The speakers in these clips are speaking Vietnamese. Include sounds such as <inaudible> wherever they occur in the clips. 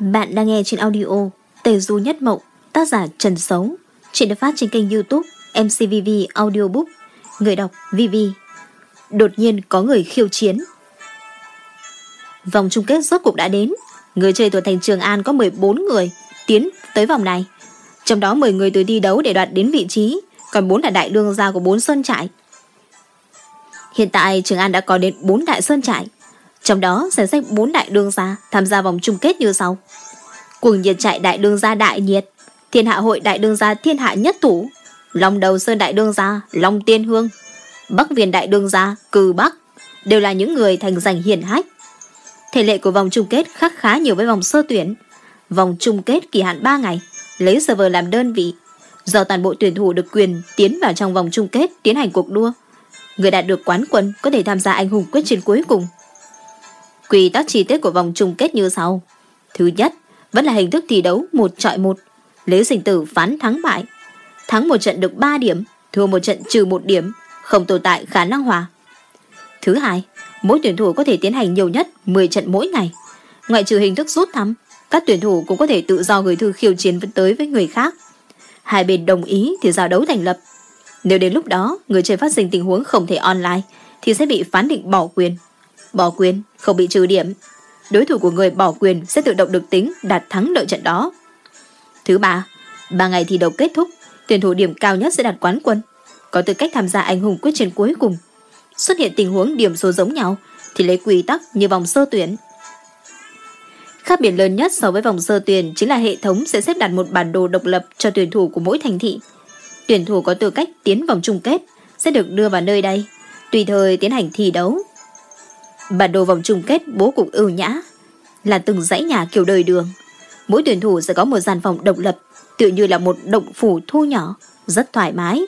Bạn đang nghe trên audio Tề Du Nhất Mộng, tác giả Trần Sống, Chuyện được phát trên kênh youtube MCVV Audiobook. Người đọc VV. Đột nhiên có người khiêu chiến. Vòng chung kết rốt cục đã đến. Người chơi tuổi thành Trường An có 14 người tiến tới vòng này. Trong đó 10 người từ thi đấu để đoạt đến vị trí, còn 4 là đại đương gia của 4 sơn trại. Hiện tại Trường An đã có đến 4 đại sơn trại. Trong đó danh sách 4 đại đương gia tham gia vòng chung kết như sau. Cuồng nhiệt chạy đại đương gia đại nhiệt, thiên hạ hội đại đương gia thiên hạ nhất thủ, Long đầu sơn đại đương gia Long tiên hương, Bắc viền đại đương gia cừ bắc, đều là những người thành danh hiển hách. Thể lệ của vòng chung kết khác khá nhiều với vòng sơ tuyển. Vòng chung kết kỳ hạn 3 ngày, lấy server làm đơn vị, do toàn bộ tuyển thủ được quyền tiến vào trong vòng chung kết tiến hành cuộc đua. Người đạt được quán quân có thể tham gia anh hùng quyết chiến cuối cùng. Quy tắc chi tiết của vòng chung kết như sau. Thứ nhất, vẫn là hình thức thi đấu một trọi một, lấy sinh tử phán thắng bại. Thắng một trận được 3 điểm, thua một trận trừ một điểm, không tồn tại khả năng hòa. Thứ hai, mỗi tuyển thủ có thể tiến hành nhiều nhất 10 trận mỗi ngày. Ngoại trừ hình thức rút thăm, các tuyển thủ cũng có thể tự do gửi thư khiêu chiến tới với người khác. Hai bên đồng ý thì giao đấu thành lập. Nếu đến lúc đó người chơi phát sinh tình huống không thể online thì sẽ bị phán định bỏ quyền. Bỏ quyền, không bị trừ điểm. Đối thủ của người bỏ quyền sẽ tự động được tính đạt thắng lợi trận đó. Thứ ba, ba ngày thi đấu kết thúc, tuyển thủ điểm cao nhất sẽ đạt quán quân, có tư cách tham gia anh hùng quyết chiến cuối cùng. Xuất hiện tình huống điểm số giống nhau thì lấy quy tắc như vòng sơ tuyển. Khác biệt lớn nhất so với vòng sơ tuyển chính là hệ thống sẽ xếp đặt một bản đồ độc lập cho tuyển thủ của mỗi thành thị. Tuyển thủ có tư cách tiến vòng chung kết sẽ được đưa vào nơi đây, tùy thời tiến hành thi đấu. Bản đồ vòng chung kết bố cục ưu nhã, là từng dãy nhà kiểu đời đường. Mỗi tuyển thủ sẽ có một gian phòng độc lập, tự như là một động phủ thu nhỏ, rất thoải mái.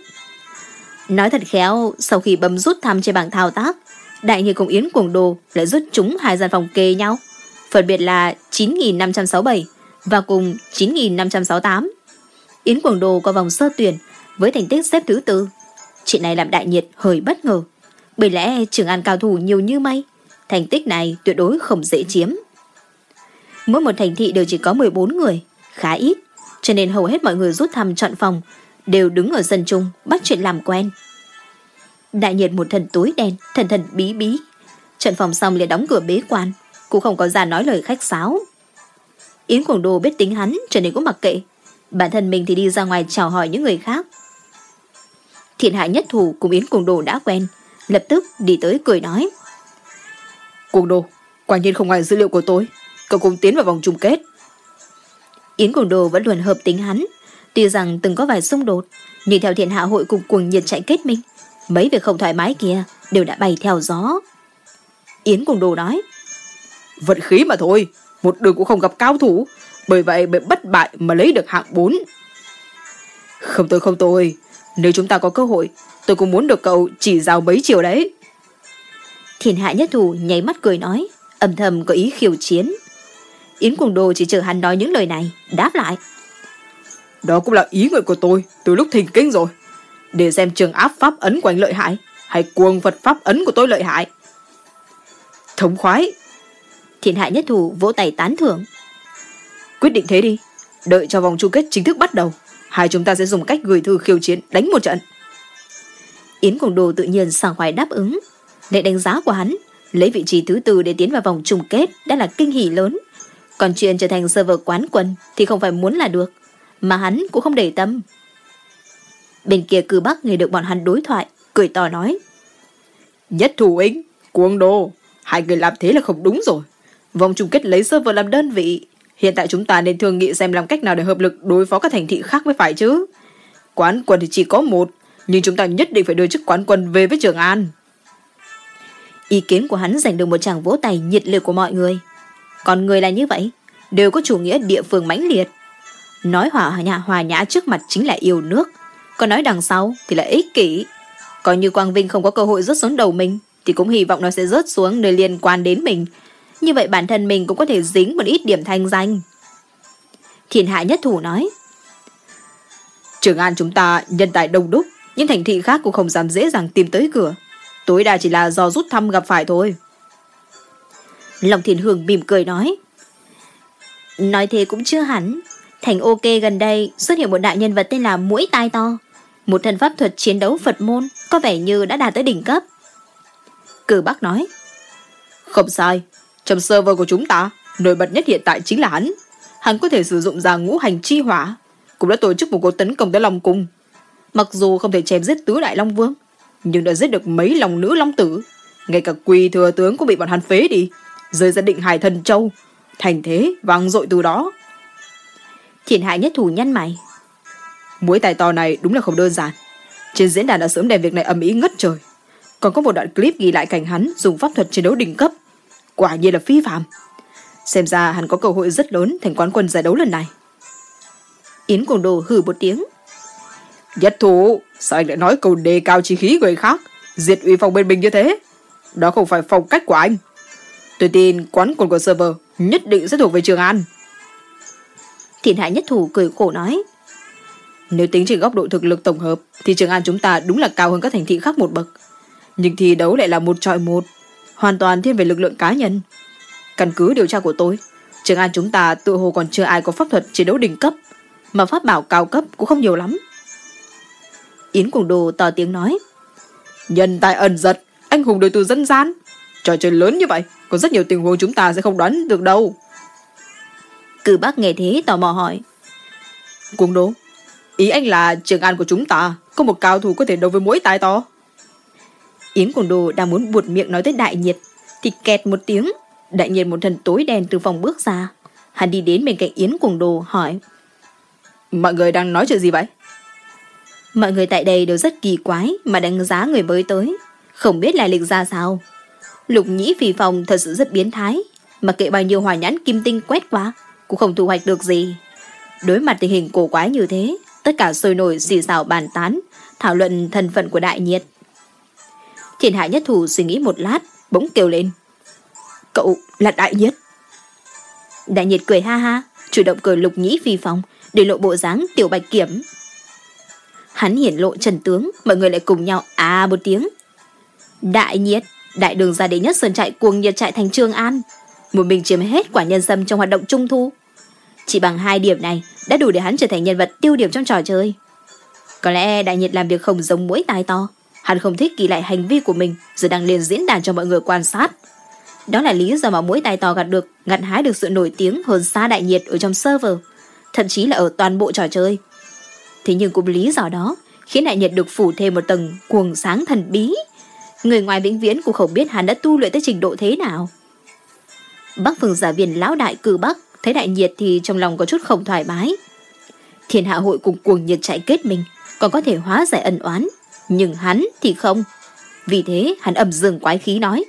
Nói thật khéo, sau khi bấm rút thăm trên bảng thao tác, Đại Nhi cùng Yến Cuồng Đồ lại rút chúng hai gian phòng kề nhau, phân biệt là 9.567 và cùng 9.568. Yến Cuồng Đồ có vòng sơ tuyển với thành tích xếp thứ tư. Chuyện này làm Đại Nhiệt hơi bất ngờ. Bởi lẽ Trường An cao thủ nhiều như mây, thành tích này tuyệt đối không dễ chiếm. Mỗi một thành thị đều chỉ có 14 người, khá ít, cho nên hầu hết mọi người rút thăm chọn phòng, đều đứng ở sân chung, bắt chuyện làm quen. Đại nhiệt một thần tối đen, thần thần bí bí. Trận phòng xong liền đóng cửa bế quan, cũng không có ra nói lời khách sáo. Yến Quảng Đô biết tính hắn, cho nên cũng mặc kệ. Bản thân mình thì đi ra ngoài chào hỏi những người khác. Thiện hại nhất thủ cùng Yến Quảng Đô đã quen, lập tức đi tới cười nói. Quảng Đô, quả nhiên không ngoài dữ liệu của tôi, cậu cùng tiến vào vòng chung kết. Yến Quảng Đô vẫn luôn hợp tính hắn, tuy rằng từng có vài xung đột, nhưng theo thiện hạ hội cùng cuồng nhiệt chạy kết minh, mấy việc không thoải mái kia đều đã bay theo gió. Yến Quảng Đô nói, Vận khí mà thôi, một đường cũng không gặp cao thủ, bởi vậy bị bất bại mà lấy được hạng 4. Không tôi không tôi, nếu chúng ta có cơ hội, tôi cũng muốn được cậu chỉ giao mấy chiều đấy. Thiên hạ nhất thủ nháy mắt cười nói, âm thầm có ý khiêu chiến. Yến Cuồng Đô chỉ chờ hắn nói những lời này, đáp lại. Đó cũng là ý nguyện của tôi từ lúc thình kinh rồi. Để xem trường áp pháp ấn của anh lợi hại, hay cuồng vật pháp ấn của tôi lợi hại. Thống khoái. Thiên hạ nhất thủ vỗ tay tán thưởng. Quyết định thế đi. Đợi cho vòng chung kết chính thức bắt đầu. Hai chúng ta sẽ dùng cách gửi thư khiêu chiến đánh một trận. Yến Cuồng Đô tự nhiên sảng khoái đáp ứng để đánh giá của hắn, lấy vị trí thứ tư để tiến vào vòng chung kết đã là kinh hỉ lớn. Còn chuyện trở thành server quán quân thì không phải muốn là được, mà hắn cũng không để tâm. Bên kia cư bắc nghe được bọn hắn đối thoại, cười to nói. Nhất thủ ính, cuồng đồ, hai người làm thế là không đúng rồi. Vòng chung kết lấy server làm đơn vị. Hiện tại chúng ta nên thương nghị xem làm cách nào để hợp lực đối phó các thành thị khác mới phải chứ. Quán quân thì chỉ có một, nhưng chúng ta nhất định phải đưa chức quán quân về với Trường An. Ý kiến của hắn giành được một tràng vỗ tay nhiệt liệt của mọi người. Còn người là như vậy, đều có chủ nghĩa địa phương mãnh liệt. Nói hòa nhã hòa nhã trước mặt chính là yêu nước, còn nói đằng sau thì là ích kỷ. Coi như Quang Vinh không có cơ hội rớt xuống đầu mình, thì cũng hy vọng nó sẽ rớt xuống nơi liên quan đến mình. Như vậy bản thân mình cũng có thể dính một ít điểm thanh danh. Thiên hạ nhất thủ nói. Trường An chúng ta nhân tài đông đúc, nhưng thành thị khác cũng không dám dễ dàng tìm tới cửa. Tối đa chỉ là do rút thăm gặp phải thôi. Lòng Thiên Hương mỉm cười nói. Nói thế cũng chưa hẳn. Thành OK gần đây xuất hiện một đại nhân vật tên là Mũi Tai To. Một thần pháp thuật chiến đấu Phật môn có vẻ như đã đạt tới đỉnh cấp. Cử Bắc nói. Không sai. Trong server của chúng ta, nổi bật nhất hiện tại chính là hắn. Hắn có thể sử dụng ra ngũ hành chi hỏa. Cũng đã tổ chức một cuộc tấn công tới Long Cung. Mặc dù không thể chém giết tứ đại Long Vương, nhưng đã giết được mấy lòng nữ Long Tử. Ngay cả quỳ thừa tướng cũng bị bọn hắn phế đi. Rơi ra định hải thần châu. Thành thế vang dội từ đó. Thiền hại nhất thủ nhân mày. Mũi tài to này đúng là không đơn giản. Trên diễn đàn đã sớm đem việc này ầm ĩ ngất trời. Còn có một đoạn clip ghi lại cảnh hắn dùng pháp thuật chiến đấu đỉnh cấp. Quả nhiên là phi phạm. Xem ra hắn có cơ hội rất lớn thành quán quân giải đấu lần này. Yến Cuồng Đồ hử một tiếng. Nhất thủ, sao anh lại nói câu đề cao chi khí người khác, diệt uy phong bên mình như thế? Đó không phải phong cách của anh. Tôi tin quán quân của server nhất định sẽ thuộc về Trường An. Thiện hại nhất thủ cười khổ nói. Nếu tính trên góc độ thực lực tổng hợp thì Trường An chúng ta đúng là cao hơn các thành thị khác một bậc. Nhưng thi đấu lại là một trọi một, hoàn toàn thiên về lực lượng cá nhân. Căn cứ điều tra của tôi, Trường An chúng ta tự hồ còn chưa ai có pháp thuật chiến đấu đỉnh cấp, mà pháp bảo cao cấp cũng không nhiều lắm. Yến Cuồng Đồ to tiếng nói. Nhân tài ẩn giật, anh hùng đời từ dân gian. Trò chơi lớn như vậy, có rất nhiều tình huống chúng ta sẽ không đoán được đâu. Cử bác nghe thế tò mò hỏi. Cuồng Đồ, ý anh là trường an của chúng ta có một cao thủ có thể đấu với mỗi tài to. Yến Cuồng Đồ đang muốn buột miệng nói tới đại nhiệt, thì kẹt một tiếng, đại nhiệt một thân tối đen từ phòng bước ra. Hắn đi đến bên cạnh Yến Cuồng Đồ hỏi. Mọi người đang nói chuyện gì vậy? Mọi người tại đây đều rất kỳ quái mà đánh giá người mới tới, không biết là lịch ra sao. Lục nhĩ phì phòng thật sự rất biến thái, mà kệ bao nhiêu hòa nhãn kim tinh quét qua, cũng không thu hoạch được gì. Đối mặt tình hình cổ quái như thế, tất cả sôi nổi xì xào bàn tán, thảo luận thân phận của đại nhiệt. Thiên hạ nhất thủ suy nghĩ một lát, bỗng kêu lên. Cậu là đại nhiệt. Đại nhiệt cười ha ha, chủ động cười lục nhĩ phi phòng, để lộ bộ dáng tiểu bạch kiểm. Hắn hiển lộ trần tướng, mọi người lại cùng nhau à một tiếng. Đại nhiệt, đại đường ra đến nhất sơn trại cuồng nhiệt trại thành Trương An. Một mình chiếm hết quả nhân sâm trong hoạt động trung thu. Chỉ bằng hai điểm này đã đủ để hắn trở thành nhân vật tiêu điểm trong trò chơi. Có lẽ đại nhiệt làm việc không giống mũi tai to. Hắn không thích ghi lại hành vi của mình rồi đăng lên diễn đàn cho mọi người quan sát. Đó là lý do mà mũi tai to gặt được, gặt hái được sự nổi tiếng hơn xa đại nhiệt ở trong server, thậm chí là ở toàn bộ trò chơi. Thế nhưng cũng lý do đó khiến đại nhiệt được phủ thêm một tầng cuồng sáng thần bí. Người ngoài vĩnh viễn cũng không biết hắn đã tu luyện tới trình độ thế nào. Bắc phương giả viên lão đại cử Bắc thấy đại nhiệt thì trong lòng có chút không thoải mái. Thiên hạ hội cùng cuồng nhiệt chạy kết mình còn có thể hóa giải ẩn oán. Nhưng hắn thì không. Vì thế hắn ầm dừng quái khí nói.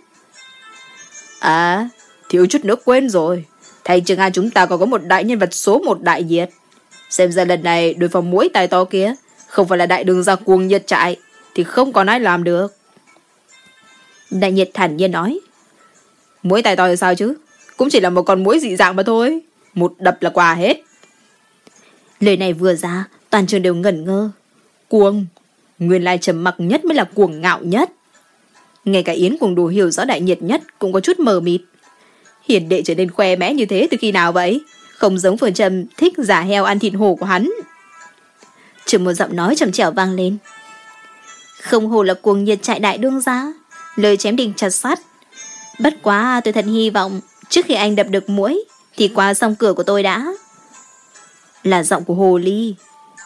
À, thiếu chút nữa quên rồi. Thầy trường An chúng ta còn có một đại nhân vật số một đại nhiệt. Xem ra lần này đối phòng mũi tài to kia không phải là đại đường ra cuồng nhiệt chạy thì không còn ai làm được. Đại nhiệt thản nhiên nói. Mũi tài to thì sao chứ? Cũng chỉ là một con mũi dị dạng mà thôi. Một đập là quà hết. Lời này vừa ra, toàn trường đều ngẩn ngơ. Cuồng, nguyên lai trầm mặc nhất mới là cuồng ngạo nhất. Ngay cả Yến cuồng đủ hiểu rõ đại nhiệt nhất cũng có chút mờ mịt. Hiền đệ trở nên khoe mẽ như thế từ khi nào vậy? Không giống phương trầm thích giả heo ăn thịt hổ của hắn. Chỉ một giọng nói trầm trẻo vang lên. Không hồ là cuồng nhiệt chạy đại đương ra. Lời chém đình chặt sắt. Bất quá tôi thật hy vọng trước khi anh đập được mũi thì qua xong cửa của tôi đã. Là giọng của Hồ Ly.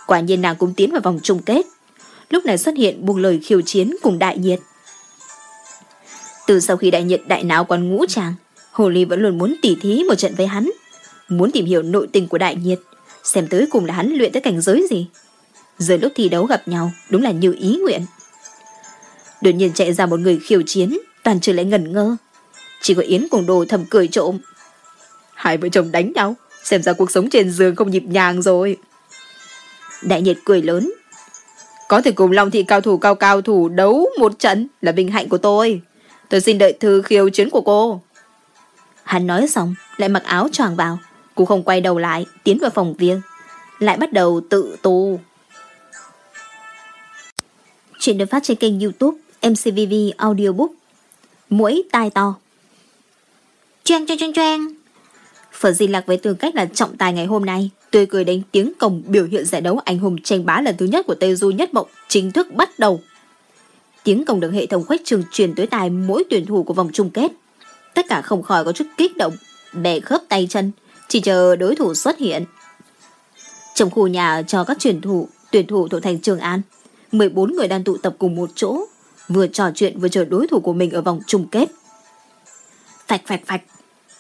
Quả nhiên nàng cũng tiến vào vòng chung kết. Lúc này xuất hiện buông lời khiêu chiến cùng đại nhiệt. Từ sau khi đại nhiệt đại não còn ngũ tràng, Hồ Ly vẫn luôn muốn tỉ thí một trận với hắn. Muốn tìm hiểu nội tình của đại nhiệt, xem tới cùng là hắn luyện tới cảnh giới gì. Giờ lúc thi đấu gặp nhau, đúng là như ý nguyện. Đột nhiên chạy ra một người khiêu chiến, toàn trường lại ngẩn ngơ. Chỉ có Yến cùng đồ thầm cười trộm. Hai vợ chồng đánh nhau, xem ra cuộc sống trên giường không nhịp nhàng rồi. Đại nhiệt cười lớn. Có thể cùng Long Thị cao thủ cao cao thủ đấu một trận là vinh hạnh của tôi. Tôi xin đợi thư khiêu chiến của cô. Hắn nói xong, lại mặc áo choàng vào. Cô không quay đầu lại, tiến vào phòng riêng. Lại bắt đầu tự tu. Chuyện được phát trên kênh youtube MCVV Audiobook. Mũi tai to. Choang choang choang choang. Phở Di Lạc với tư cách là trọng tài ngày hôm nay, tươi cười đánh tiếng cổng biểu hiện giải đấu anh hùng tranh bá lần thứ nhất của Tây Du Nhất Mộng chính thức bắt đầu. Tiếng cổng được hệ thống khuếch trường truyền tới tai mỗi tuyển thủ của vòng chung kết. Tất cả không khỏi có chút kích động, bè khớp tay chân, chỉ chờ đối thủ xuất hiện. Trong khu nhà cho các tuyển thủ, tuyển thủ thuộc thành Trường An, 14 người đang tụ tập cùng một chỗ, vừa trò chuyện vừa chờ đối thủ của mình ở vòng chung kết. Phạch phạch phạch,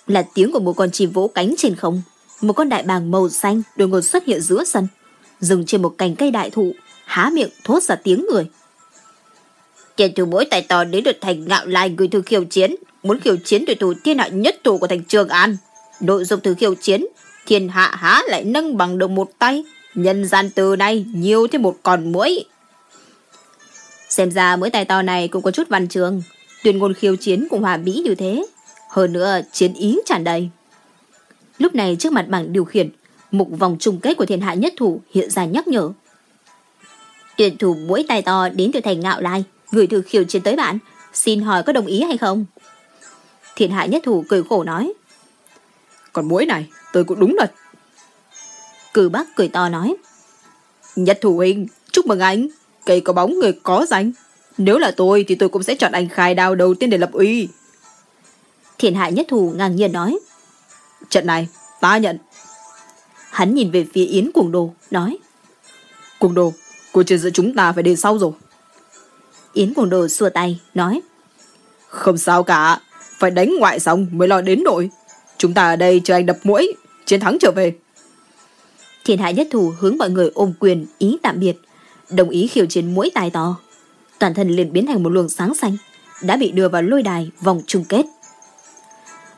là tiếng của một con chim vỗ cánh trên không. Một con đại bàng màu xanh đột ngột xuất hiện giữa sân, dừng trên một cành cây đại thụ, há miệng thốt ra tiếng người. Tiền thủ mỗi tài to đến được thành ngạo lai người thư khiêu chiến, muốn khiêu chiến tuyển thủ thiên hạ nhất thủ của thành Trường An. Nội dung thư khiêu chiến, thiên hạ há lại nâng bằng được một tay, nhân gian từ nay nhiều thêm một con mũi. Xem ra mũi tay to này cũng có chút văn trường, tuyên ngôn khiêu chiến cũng hòa mỹ như thế. Hơn nữa, chiến ý tràn đầy. Lúc này trước mặt bảng điều khiển, mục vòng chung kết của thiên hạ nhất thủ hiện ra nhắc nhở. Tuyển thủ mũi tay to đến từ thành ngạo lai, gửi thư khiêu chiến tới bạn, xin hỏi có đồng ý hay không? Thiên hạ nhất thủ cười khổ nói. Còn mũi này, tôi cũng đúng thật. Cử bác cười to nói. Nhất thủ huynh, chúc mừng anh. Cây có bóng người có danh. Nếu là tôi thì tôi cũng sẽ chọn anh khai đao đầu tiên để lập uy. Thiên hạ nhất thủ ngang nhiên nói. Trận này, ta nhận. Hắn nhìn về phía Yến Cuồng Đồ, nói. Cuồng Đồ, cuộc chiến giữa chúng ta phải đến sau rồi. Yến Cuồng Đồ xua tay, nói. Không sao cả, phải đánh ngoại xong mới lo đến nội. Chúng ta ở đây chờ anh đập mũi, chiến thắng trở về. Thiên hạ nhất thủ hướng mọi người ôm quyền ý tạm biệt, đồng ý khiêu chiến mũi tài to. Toàn thân liền biến thành một luồng sáng xanh, đã bị đưa vào lôi đài vòng chung kết.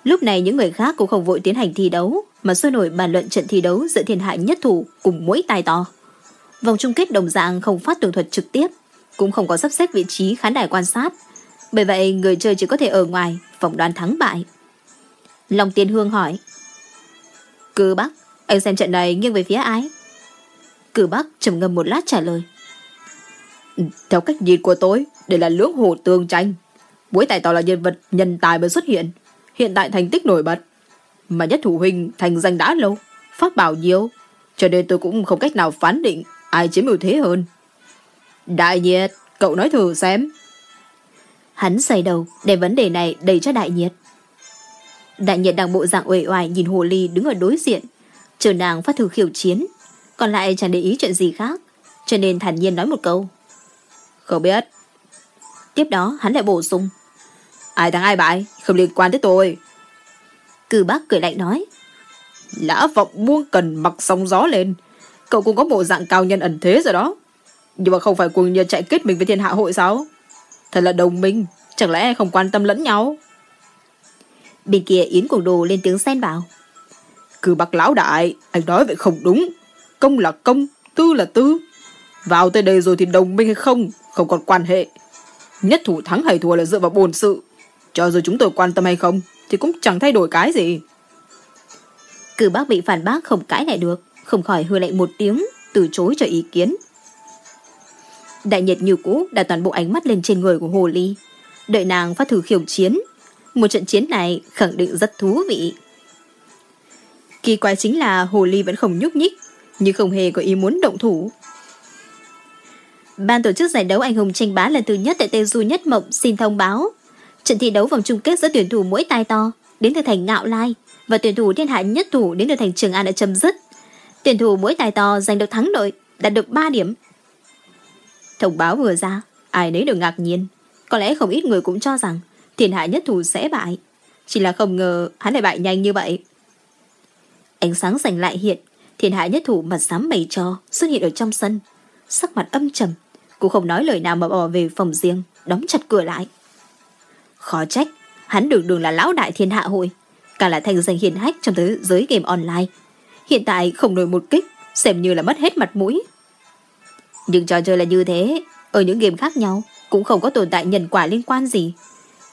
Lúc này những người khác cũng không vội tiến hành thi đấu, mà sôi nổi bàn luận trận thi đấu giữa thiên hạ nhất thủ cùng mũi tài to. Vòng chung kết đồng dạng không phát tường thuật trực tiếp, cũng không có sắp xếp vị trí khán đài quan sát. Bởi vậy người chơi chỉ có thể ở ngoài phỏng đoán thắng bại. Long Tiên Hương hỏi. Cử Bắc, anh xem trận này nghiêng về phía ai? Cử Bắc trầm ngâm một lát trả lời. Theo cách nhìn của tôi, đây là lưỡng hồ tương tranh. Bối tài tỏ là nhân vật nhân tài mới xuất hiện hiện tại thành tích nổi bật. Mà nhất thủ huynh thành danh đã lâu, phát bảo nhiều, cho nên tôi cũng không cách nào phán định ai chiếm ưu thế hơn. Đại nhiệt, cậu nói thử xem. Hắn xoay đầu, để vấn đề này đầy cho đại nhiệt. Đại nhiệt đang bộ dạng uể oải nhìn hồ ly đứng ở đối diện, chờ nàng phát thử khiêu chiến, còn lại chẳng để ý chuyện gì khác, cho nên thản nhiên nói một câu. Không biết. Tiếp đó hắn lại bổ sung. Ai thắng ai bại, không liên quan tới tôi. Cử bác cười lạnh nói. Lã vọng buông cần mặc sóng gió lên. Cậu cũng có bộ dạng cao nhân ẩn thế rồi đó. Nhưng mà không phải cuồng nhiệt chạy kết mình với thiên hạ hội sao? Thật là đồng minh, chẳng lẽ không quan tâm lẫn nhau? Bên kia Yến Cuồng Đồ lên tiếng xen vào. Cử bác lão đại, anh nói vậy không đúng. Công là công, tư là tư. Vào tới đây rồi thì đồng minh hay không, không còn quan hệ. Nhất thủ thắng hay thua là dựa vào bổn sự. Cho dù chúng tôi quan tâm hay không, thì cũng chẳng thay đổi cái gì. Cử bác bị phản bác không cãi lại được, không khỏi hư lệnh một tiếng, từ chối cho ý kiến. Đại nhiệt như cũ đặt toàn bộ ánh mắt lên trên người của Hồ Ly. Đợi nàng phát thử khiêu chiến. Một trận chiến này khẳng định rất thú vị. Kỳ quái chính là Hồ Ly vẫn không nhúc nhích, nhưng không hề có ý muốn động thủ. Ban tổ chức giải đấu anh hùng tranh bá lần thứ nhất tại Tây Du Nhất Mộng xin thông báo. Trận thi đấu vòng chung kết giữa tuyển thủ mỗi tai to đến từ thành Ngạo Lai và tuyển thủ thiên hạ nhất thủ đến từ thành Trường An đã chấm dứt. Tuyển thủ mỗi tài to giành được thắng lợi, đạt được 3 điểm. Thông báo vừa ra, ai nấy đều ngạc nhiên. Có lẽ không ít người cũng cho rằng thiên hạ nhất thủ sẽ bại. Chỉ là không ngờ hắn lại bại nhanh như vậy. Ánh sáng giành lại hiện, thiên hạ nhất thủ mặt sám mày cho xuất hiện ở trong sân. Sắc mặt âm trầm, cũng không nói lời nào mà bỏ về phòng riêng, đóng chặt cửa lại. Khó trách, hắn đường đường là lão đại thiên hạ hội, càng là thành danh hiền hách trong thế giới game online. Hiện tại không nổi một kích, xem như là mất hết mặt mũi. Nhưng trò chơi là như thế, ở những game khác nhau, cũng không có tồn tại nhân quả liên quan gì.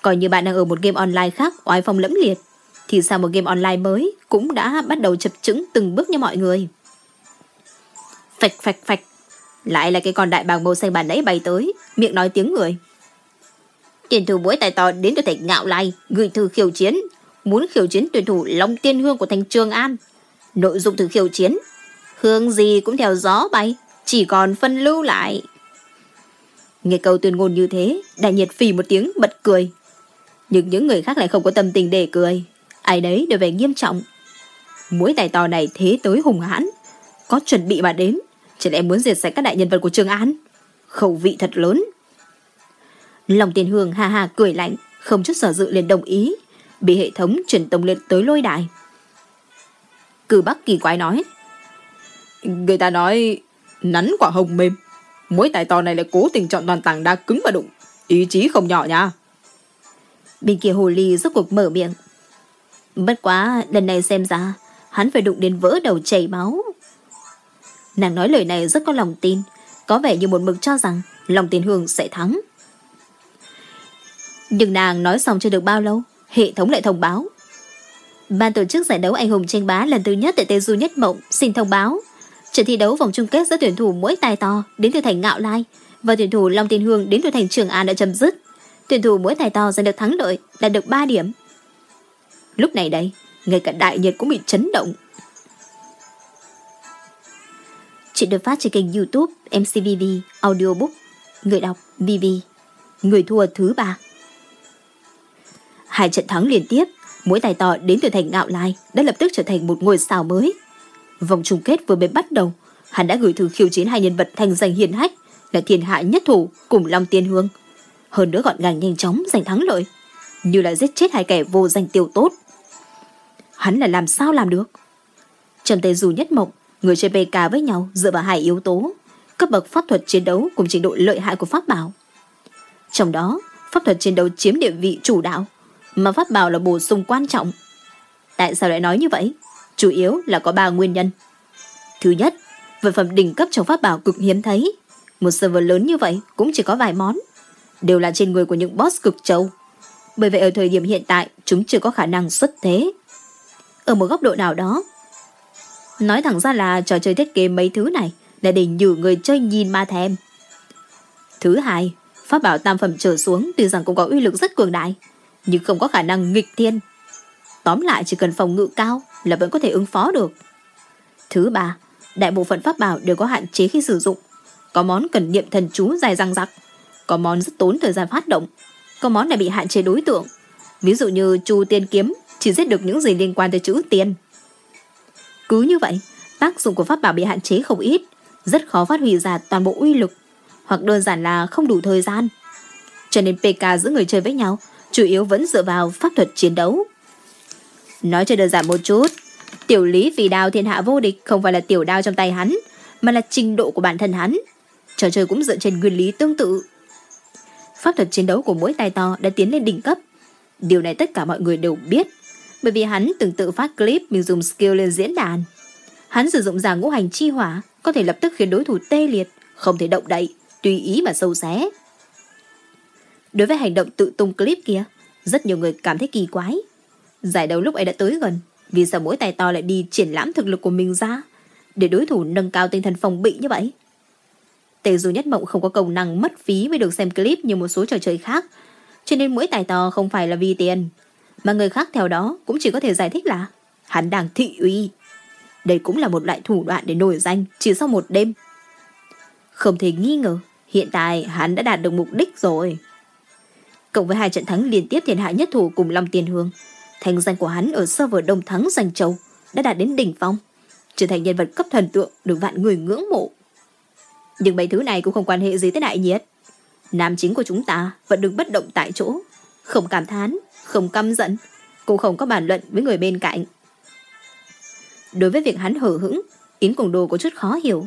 Coi như bạn đang ở một game online khác oai phong lẫm liệt, thì sao một game online mới cũng đã bắt đầu chập chững từng bước như mọi người. Phạch phạch phạch, lại là cái con đại bàng màu xanh bàn nãy bay tới, miệng nói tiếng người. Tiền thủ bối tài to đến từ thành ngạo lai, gửi thư khiêu chiến. muốn khiêu chiến tuyển thủ Long Tiên Hương của thành Trường An. Nội dung thử khiêu chiến, hương gì cũng theo gió bay, chỉ còn phân lưu lại. Nghe câu tuyên ngôn như thế, đại nhiệt phì một tiếng bật cười. Nhưng những người khác lại không có tâm tình để cười. Ai đấy đều về nghiêm trọng. Mũi tài to này thế tới hùng hãn. Có chuẩn bị mà đến. Chẳng lẽ muốn diệt sạch các đại nhân vật của Trường An? Khẩu vị thật lớn. Lòng tiền hương ha ha cười lạnh, không chút sở dự liền đồng ý. Bị hệ thống truyền tông lên tới lôi đài. Cử Bắc kỳ quái nói. Người ta nói nắn quả hồng mềm. Mũi tài to này lại cố tình chọn toàn tảng đá cứng và đụng. Ý chí không nhỏ nha. Bên kia hồ ly rốt cuộc mở miệng. Bất quá lần này xem ra hắn phải đụng đến vỡ đầu chảy máu. Nàng nói lời này rất có lòng tin, có vẻ như một mực cho rằng lòng tiền hương sẽ thắng. Nhưng nàng nói xong chưa được bao lâu, hệ thống lại thông báo. Ban tổ chức giải đấu anh hùng tranh bá lần thứ nhất tại Tây Du Nhất Mộng xin thông báo. Trận thi đấu vòng chung kết giữa tuyển thủ mỗi tài to đến từ thành Ngạo Lai và tuyển thủ Long Tiên Hương đến từ thành Trường An đã chấm dứt. Tuyển thủ mỗi tài to giành được thắng lợi, đạt được 3 điểm. Lúc này đây, ngay cả đại nhiệt cũng bị chấn động. Chuyện được phát trên kênh youtube MCVV Audiobook Người đọc VV Người thua thứ ba Hai trận thắng liên tiếp Mỗi tài to đến từ thành Ngạo Lai Đã lập tức trở thành một ngôi sao mới Vòng chung kết vừa mới bắt đầu Hắn đã gửi thư khiêu chiến hai nhân vật thành danh hiền hách Là thiên hạ nhất thủ cùng Long Tiên Hương hơn nữa gọn gàng nhanh chóng giành thắng lợi Như là giết chết hai kẻ vô danh tiêu tốt Hắn là làm sao làm được Trần Tây Dù nhất mộng Người chơi PK với nhau dựa vào hai yếu tố cấp bậc pháp thuật chiến đấu cùng trình độ lợi hại của pháp bảo. Trong đó, pháp thuật chiến đấu chiếm địa vị chủ đạo, mà pháp bảo là bổ sung quan trọng. Tại sao lại nói như vậy? Chủ yếu là có ba nguyên nhân. Thứ nhất, vật phẩm đỉnh cấp trong pháp bảo cực hiếm thấy. Một server lớn như vậy cũng chỉ có vài món. Đều là trên người của những boss cực trâu. Bởi vậy ở thời điểm hiện tại, chúng chưa có khả năng xuất thế. Ở một góc độ nào đó, Nói thẳng ra là trò chơi thiết kế mấy thứ này là để nhử người chơi nhìn mà thèm. Thứ hai, pháp bảo tam phẩm trở xuống tuy rằng cũng có uy lực rất cường đại, nhưng không có khả năng nghịch thiên. Tóm lại chỉ cần phòng ngự cao là vẫn có thể ứng phó được. Thứ ba, đại bộ phận pháp bảo đều có hạn chế khi sử dụng. Có món cần niệm thần chú dài răng rắc có món rất tốn thời gian phát động, có món lại bị hạn chế đối tượng. Ví dụ như chu tiên kiếm chỉ giết được những gì liên quan tới chữ tiên. Cứ như vậy, tác dụng của pháp bảo bị hạn chế không ít, rất khó phát huy ra toàn bộ uy lực, hoặc đơn giản là không đủ thời gian. Cho nên PK giữa người chơi với nhau, chủ yếu vẫn dựa vào pháp thuật chiến đấu. Nói cho đơn giản một chút, tiểu lý vì đao thiên hạ vô địch không phải là tiểu đao trong tay hắn, mà là trình độ của bản thân hắn. Trò chơi cũng dựa trên nguyên lý tương tự. Pháp thuật chiến đấu của mỗi tay to đã tiến lên đỉnh cấp. Điều này tất cả mọi người đều biết bởi vì hắn từng tự phát clip mình dùng skill lên diễn đàn. Hắn sử dụng giả ngũ hành chi hỏa, có thể lập tức khiến đối thủ tê liệt, không thể động đậy, tùy ý mà sâu xé. Đối với hành động tự tung clip kia, rất nhiều người cảm thấy kỳ quái. Giải đấu lúc ấy đã tới gần, vì sao mỗi tài to lại đi triển lãm thực lực của mình ra, để đối thủ nâng cao tinh thần phòng bị như vậy? Tề dù nhất mộng không có công năng mất phí mới được xem clip như một số trò chơi khác, cho nên mỗi tài to không phải là vì tiền, mà người khác theo đó cũng chỉ có thể giải thích là hắn đang thị uy. Đây cũng là một loại thủ đoạn để nổi danh chỉ sau một đêm. Không thể nghi ngờ, hiện tại hắn đã đạt được mục đích rồi. Cộng với hai trận thắng liên tiếp thiên hạ nhất thủ cùng Long Tiền Hương, thành danh của hắn ở server Đông Thắng Giành Châu đã đạt đến đỉnh phong, trở thành nhân vật cấp thần tượng được vạn người ngưỡng mộ. Nhưng mấy thứ này cũng không quan hệ gì tới đại nhiệt. Nam chính của chúng ta vẫn đứng bất động tại chỗ, không cảm thán, không căm giận, cũng không có bàn luận với người bên cạnh. Đối với việc hắn hở hững, Yến Cùng Đô có chút khó hiểu.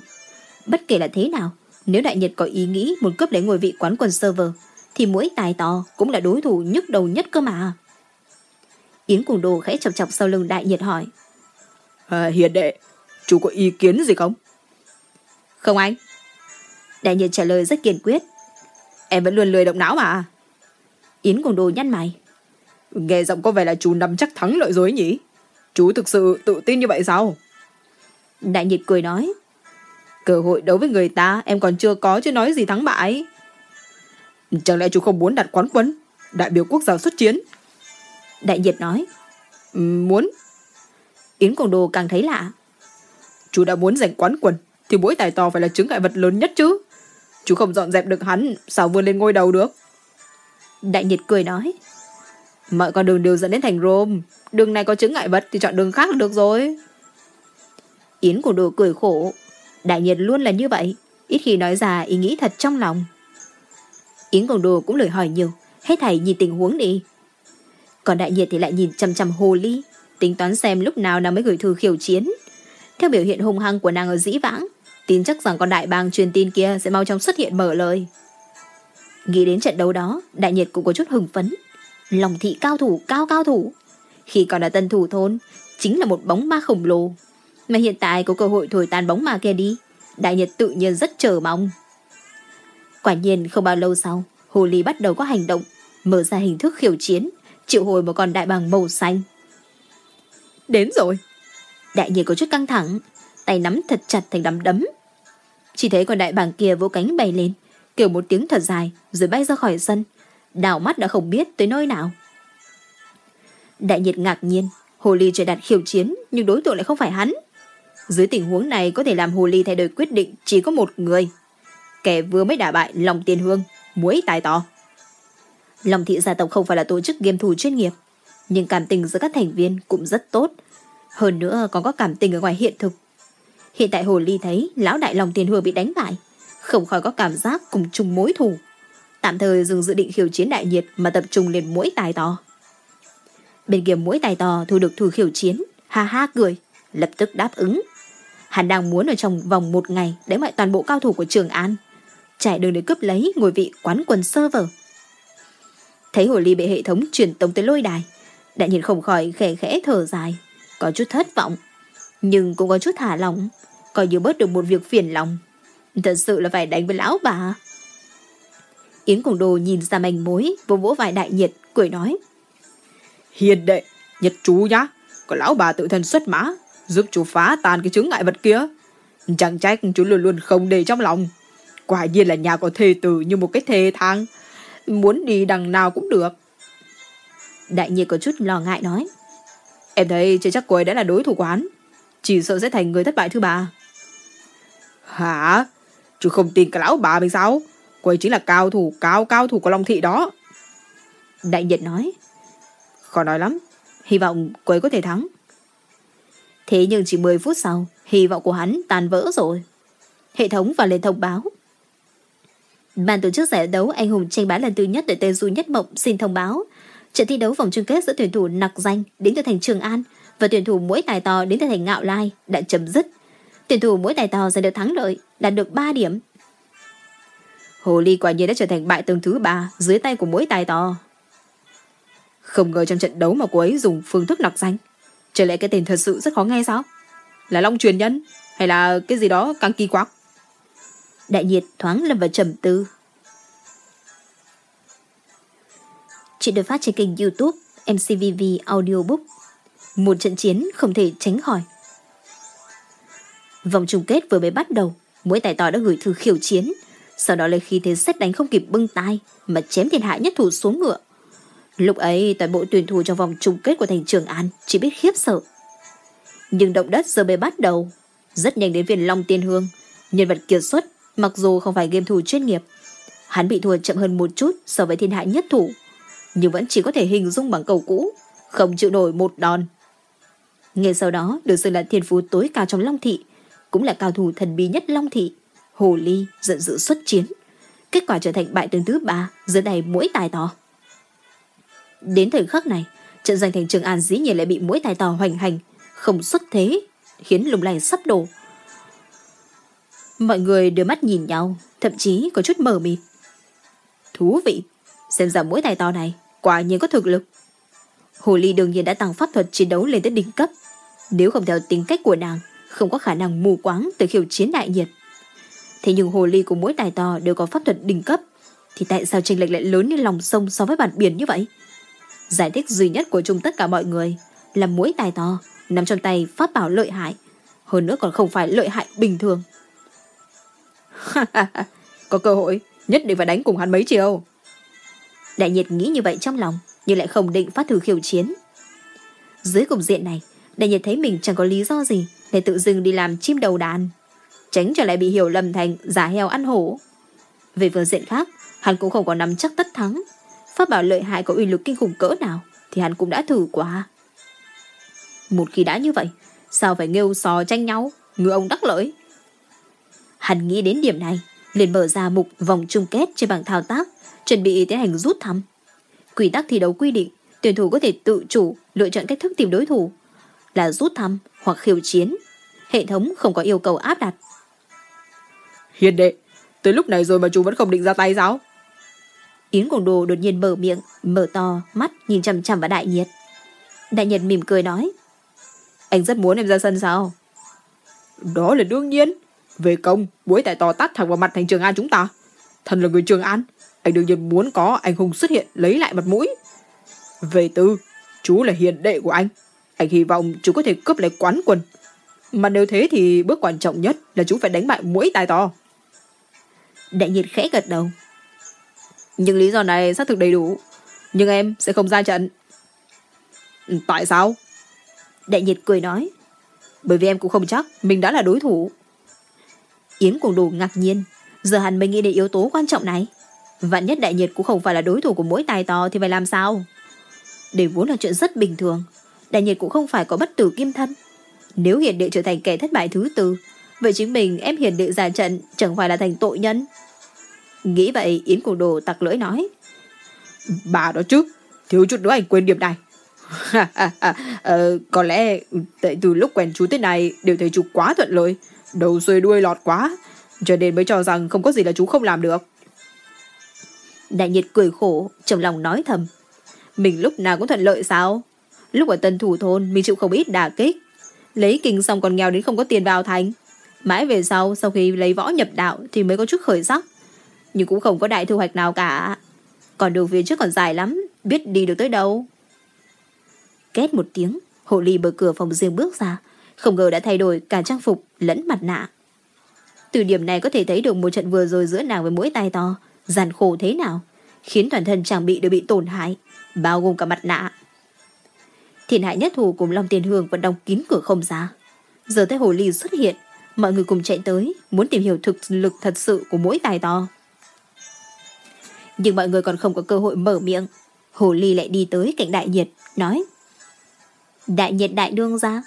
Bất kể là thế nào, nếu Đại Nhật có ý nghĩ muốn cướp lấy ngôi vị quán quân server, thì mỗi tài to cũng là đối thủ nhức đầu nhất cơ mà. Yến Cùng Đô khẽ chọc chọc sau lưng Đại Nhật hỏi. À, hiền đệ, chú có ý kiến gì không? Không anh. Đại nhiên trả lời rất kiên quyết. Em vẫn luôn lười động não mà. Yến Cùng đồ nhăn mày. Nghe giọng có vẻ là chú nắm chắc thắng lợi rồi nhỉ? Chú thực sự tự tin như vậy sao? Đại nhiệt cười nói. Cơ hội đấu với người ta em còn chưa có chứ nói gì thắng bại. Chẳng lẽ chú không muốn đặt quán quân, đại biểu quốc gia xuất chiến? Đại nhiệt nói. Muốn. Yến Cuồng Đồ càng thấy lạ. Chú đã muốn giành quán quân, thì mỗi tài to phải là chứng ngại vật lớn nhất chứ. Chú không dọn dẹp được hắn, sao vươn lên ngôi đầu được? Đại nhiệt cười nói. Mọi con đường đều dẫn đến thành Rome. Đường này có chứng ngại vật thì chọn đường khác là được rồi. Yến của đồ cười khổ. Đại nhiệt luôn là như vậy. Ít khi nói ra ý nghĩ thật trong lòng. Yến của đồ cũng lời hỏi nhiều. Hết thảy nhìn tình huống đi. Còn đại nhiệt thì lại nhìn chăm chăm hồ ly. Tính toán xem lúc nào nàng mới gửi thư khiêu chiến. Theo biểu hiện hung hăng của nàng ở dĩ vãng. Tin chắc rằng con đại bang truyền tin kia sẽ mau chóng xuất hiện mở lời. Nghĩ đến trận đấu đó, đại nhiệt cũng có chút hưng phấn. Lòng thị cao thủ, cao cao thủ. Khi còn là tân thủ thôn, chính là một bóng ma khổng lồ. Mà hiện tại có cơ hội thổi tan bóng ma kia đi. Đại nhiệt tự nhiên rất chờ mong. Quả nhiên không bao lâu sau, Hồ Ly bắt đầu có hành động, mở ra hình thức khiêu chiến, triệu hồi một con đại bàng màu xanh. Đến rồi. Đại nhiệt có chút căng thẳng, tay nắm thật chặt thành đấm đấm. Chỉ thấy con đại bàng kia vỗ cánh bay lên, kêu một tiếng thật dài rồi bay ra khỏi sân. Đảo mắt đã không biết tới nơi nào. Đại nhiệt ngạc nhiên, Hồ Ly trời đặt khiêu chiến nhưng đối tượng lại không phải hắn. Dưới tình huống này có thể làm Hồ Ly thay đổi quyết định chỉ có một người. Kẻ vừa mới đả bại Long tiền Hương, muối tài to. Long thị gia tộc không phải là tổ chức game thủ chuyên nghiệp, nhưng cảm tình giữa các thành viên cũng rất tốt. Hơn nữa còn có cảm tình ở ngoài hiện thực. Hiện tại Hồ Ly thấy lão đại lòng tiền hừa bị đánh bại, không khỏi có cảm giác cùng chung mối thù. Tạm thời dừng dự định khiêu chiến đại nhiệt mà tập trung lên mũi tài to. Bên kia mũi tài to thu được thủ khiêu chiến, ha ha cười, lập tức đáp ứng. Hắn đang muốn ở trong vòng một ngày đánh bại toàn bộ cao thủ của Trường An, trải đường để cướp lấy ngôi vị quán quần server. Thấy hồ ly bị hệ thống truyền tống tới lôi đài, đại nhiệt không khỏi khẽ khẽ thở dài, có chút thất vọng, nhưng cũng có chút thả lòng, coi như bớt được một việc phiền lòng. Thật sự là phải đánh với lão bà. Yến Cùng Đồ nhìn ra manh mối, vô vỗ vai đại nhiệt, cười nói. Hiền đệ, nhật chú nhá, có lão bà tự thân xuất mã, giúp chú phá tan cái chứng ngại vật kia. Chẳng trách chú luôn luôn không để trong lòng. Quả nhiên là nhà có thê tử như một cái thê thang. Muốn đi đằng nào cũng được. Đại nhiệt có chút lo ngại nói. Em thấy chưa chắc cô ấy đã là đối thủ quán. Chỉ sợ sẽ thành người thất bại thứ ba. Hả? Chú không tin cả lão bà mình sao? Cô ấy chính là cao thủ, cao cao thủ của Long Thị đó. Đại Nhật nói. Khó nói lắm. Hy vọng cô ấy có thể thắng. Thế nhưng chỉ 10 phút sau, hy vọng của hắn tan vỡ rồi. Hệ thống vào lên thông báo. Ban tổ chức giải đấu anh hùng tranh bá lần thứ nhất tại Tây Du Nhất Mộng xin thông báo. Trận thi đấu vòng chung kết giữa tuyển thủ nặc danh đến từ thành Trường An và tuyển thủ mỗi tài to đến từ thành Ngạo Lai đã chấm dứt. Tuyển thủ mỗi tài to giành được thắng lợi, đạt được 3 điểm. Hồ Ly quả nhiên đã trở thành bại tướng thứ ba dưới tay của mỗi tài to. Không ngờ trong trận đấu mà cô ấy dùng phương thức nặc danh. Trở lẽ cái tên thật sự rất khó nghe sao? Là Long truyền nhân? Hay là cái gì đó càng kỳ quặc? Đại nhiệt thoáng lâm vào trầm tư. Chuyện được phát trên kênh youtube MCVV Audiobook. Một trận chiến không thể tránh khỏi. Vòng chung kết vừa mới bắt đầu, mỗi tài tỏ đã gửi thư khiêu chiến. Sau đó lấy khi thế xét đánh không kịp bưng tay mà chém thiên hạ nhất thủ xuống ngựa. Lúc ấy toàn bộ tuyển thủ trong vòng chung kết của thành Trường An chỉ biết khiếp sợ. Nhưng động đất giờ mới bắt đầu. Rất nhanh đến viên Long Tiên Hương. Nhân vật kiệt xuất mặc dù không phải game thủ chuyên nghiệp. Hắn bị thua chậm hơn một chút so với thiên hạ nhất thủ. Nhưng vẫn chỉ có thể hình dung bằng cầu cũ. Không chịu nổi một đòn. Ngay sau đó được xưng là thiên phú tối cao trong Long Thị. Cũng là cao thủ thần bí nhất Long Thị. Hồ Ly giận dữ xuất chiến. Kết quả trở thành bại tướng thứ ba dưới đầy mũi tài to. Đến thời khắc này, trận giành thành Trường An dĩ nhiên lại bị mũi tài to hoành hành, không xuất thế, khiến lùng lầy sắp đổ. Mọi người đưa mắt nhìn nhau, thậm chí có chút mờ mịt. Thú vị, xem ra mũi tài to này quả nhiên có thực lực. Hồ Ly đương nhiên đã tăng pháp thuật chiến đấu lên tới đỉnh cấp. Nếu không theo tính cách của nàng, không có khả năng mù quáng từ khiêu chiến đại nhiệt. Thế nhưng Hồ Ly của mỗi tài to đều có pháp thuật đỉnh cấp, thì tại sao tranh lệch lại lớn như lòng sông so với bản biển như vậy? Giải thích duy nhất của chung tất cả mọi người là mỗi tài to nằm trong tay pháp bảo lợi hại, hơn nữa còn không phải lợi hại bình thường. <laughs> có cơ hội, nhất định phải đánh cùng hắn mấy chiều. Đại nhiệt nghĩ như vậy trong lòng, nhưng lại không định phát thử khiêu chiến. Dưới cục diện này, đại nhiệt thấy mình chẳng có lý do gì để tự dưng đi làm chim đầu đàn. Tránh trở lại bị hiểu lầm thành giả heo ăn hổ. Về phương diện khác, hắn cũng không có nắm chắc tất thắng. Pháp bảo lợi hại có uy lực kinh khủng cỡ nào thì hắn cũng đã thử qua. Một khi đã như vậy, sao phải nghêu sò tranh nhau, người ông đắc lợi. Hắn nghĩ đến điểm này, liền mở ra mục vòng chung kết trên bảng thao tác, chuẩn bị tiến hành rút thăm. Quy tắc thi đấu quy định, tuyển thủ có thể tự chủ lựa chọn cách thức tìm đối thủ, là rút thăm hoặc khiêu chiến. Hệ thống không có yêu cầu áp đặt. Hiền đệ, tới lúc này rồi mà chú vẫn không định ra tay sao? Yến Quảng Đồ đột nhiên mở miệng, mở to, mắt nhìn chằm chằm vào Đại Nhiệt. Đại Nhiệt mỉm cười nói. Anh rất muốn em ra sân sao? Đó là đương nhiên. Về công, buổi tại to tắt thẳng vào mặt thành Trường An chúng ta. Thần là người Trường An, anh đương nhiên muốn có anh hùng xuất hiện lấy lại mặt mũi. Về tư, chú là hiền đệ của anh. Anh hy vọng chú có thể cướp lấy quán quân. Mà nếu thế thì bước quan trọng nhất là chú phải đánh bại mũi tai to. Đại nhiệt khẽ gật đầu. Nhưng lý do này xác thực đầy đủ. Nhưng em sẽ không ra trận. Tại sao? Đại nhiệt cười nói. Bởi vì em cũng không chắc mình đã là đối thủ. Yến cùng đủ ngạc nhiên. Giờ hẳn mới nghĩ đến yếu tố quan trọng này. Vạn nhất đại nhiệt cũng không phải là đối thủ của mỗi tài to thì phải làm sao? Đây vốn là chuyện rất bình thường. Đại nhiệt cũng không phải có bất tử kim thân. Nếu hiền đệ trở thành kẻ thất bại thứ tư, vậy chính mình em hiền đệ ra trận chẳng phải là thành tội nhân. Nghĩ vậy Yến Cổ Đồ tặc lưỡi nói. Bà đó chứ, thiếu chút nữa anh quên điểm này. <laughs> ờ, có lẽ tại từ lúc quen chú tới này đều thấy chú quá thuận lợi, đầu xuôi đuôi lọt quá, cho nên mới cho rằng không có gì là chú không làm được. Đại nhiệt cười khổ, trong lòng nói thầm. Mình lúc nào cũng thuận lợi sao? Lúc ở tân thủ thôn, mình chịu không ít đả kích. Lấy kinh xong còn nghèo đến không có tiền vào thành. Mãi về sau, sau khi lấy võ nhập đạo thì mới có chút khởi sắc. Nhưng cũng không có đại thu hoạch nào cả. Còn đường phía trước còn dài lắm, biết đi được tới đâu. Két một tiếng, hộ ly mở cửa phòng riêng bước ra. Không ngờ đã thay đổi cả trang phục lẫn mặt nạ. Từ điểm này có thể thấy được một trận vừa rồi giữa nàng với mũi tay to, gian khổ thế nào, khiến toàn thân chàng bị đều bị tổn hại, bao gồm cả mặt nạ. Thiện hại nhất thủ cùng Long Tiền Hương vẫn đóng kín cửa không ra. Giờ thấy hồ ly xuất hiện, mọi người cùng chạy tới, muốn tìm hiểu thực lực thật sự của mỗi tài to. Nhưng mọi người còn không có cơ hội mở miệng. Hồ ly lại đi tới cạnh đại nhiệt, nói Đại nhiệt đại đương ra,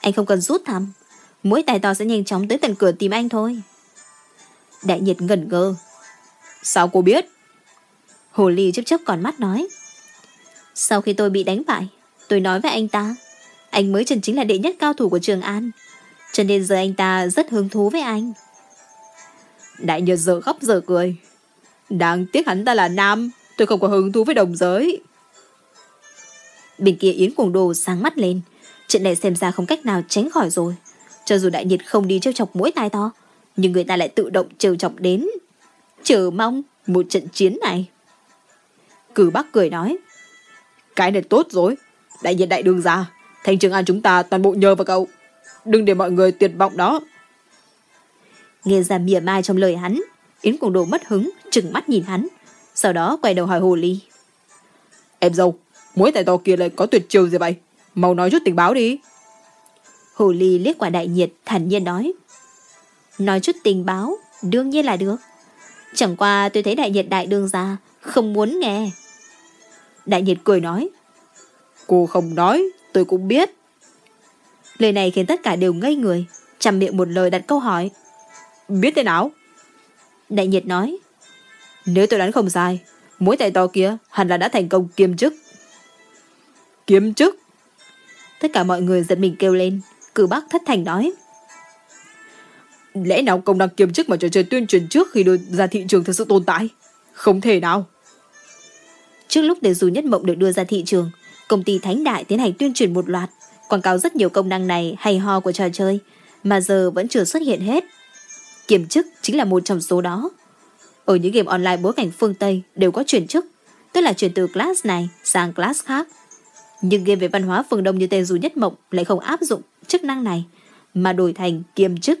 anh không cần rút thăm, mỗi tài to sẽ nhanh chóng tới tận cửa tìm anh thôi. Đại nhiệt ngẩn ngơ. Sao cô biết? Hồ ly chấp chấp còn mắt nói. Sau khi tôi bị đánh bại, tôi nói với anh ta, anh mới chân chính là đệ nhất cao thủ của Trường An. Cho nên giờ anh ta rất hứng thú với anh. Đại nhật giờ khóc giờ cười. Đáng tiếc hắn ta là nam, tôi không có hứng thú với đồng giới. Bên kia Yến Cuồng Đồ sáng mắt lên. Chuyện này xem ra không cách nào tránh khỏi rồi. Cho dù đại nhiệt không đi trêu chọc mỗi tai to, nhưng người ta lại tự động trêu chọc đến. Chờ mong một trận chiến này. Cử bác cười nói. Cái này tốt rồi. Đại nhiệt đại đường ra. Thành trường an chúng ta toàn bộ nhờ vào cậu. Đừng để mọi người tuyệt vọng đó. Nghe ra mỉa mai trong lời hắn. Yến Cuồng Đồ mất hứng, trừng mắt nhìn hắn. Sau đó quay đầu hỏi Hồ Ly. Em dâu, mối tài to kia lại có tuyệt chiêu gì vậy? Mau nói chút tình báo đi. Hồ Ly liếc qua đại nhiệt thản nhiên nói. Nói chút tình báo, đương nhiên là được. Chẳng qua tôi thấy đại nhiệt đại đương ra, không muốn nghe. Đại nhiệt cười nói. Cô không nói, tôi cũng biết. Lời này khiến tất cả đều ngây người, chằm miệng một lời đặt câu hỏi. Biết thế nào? Đại nhiệt nói. Nếu tôi đoán không sai, mối tay to kia hẳn là đã thành công kiêm chức. Kiêm chức? Tất cả mọi người giật mình kêu lên, cử bác thất thành nói. Lẽ nào công năng kiêm chức mà trò chơi tuyên truyền trước khi đưa ra thị trường thực sự tồn tại? Không thể nào. Trước lúc để dù nhất mộng được đưa ra thị trường, công ty Thánh Đại tiến hành tuyên truyền một loạt, quảng cáo rất nhiều công năng này hay ho của trò chơi, mà giờ vẫn chưa xuất hiện hết. Kiêm chức chính là một trong số đó. Ở những game online bối cảnh phương Tây đều có chuyển chức, tức là chuyển từ class này sang class khác. Nhưng game về văn hóa phương Đông như tên dù nhất mộng lại không áp dụng chức năng này, mà đổi thành kiêm chức.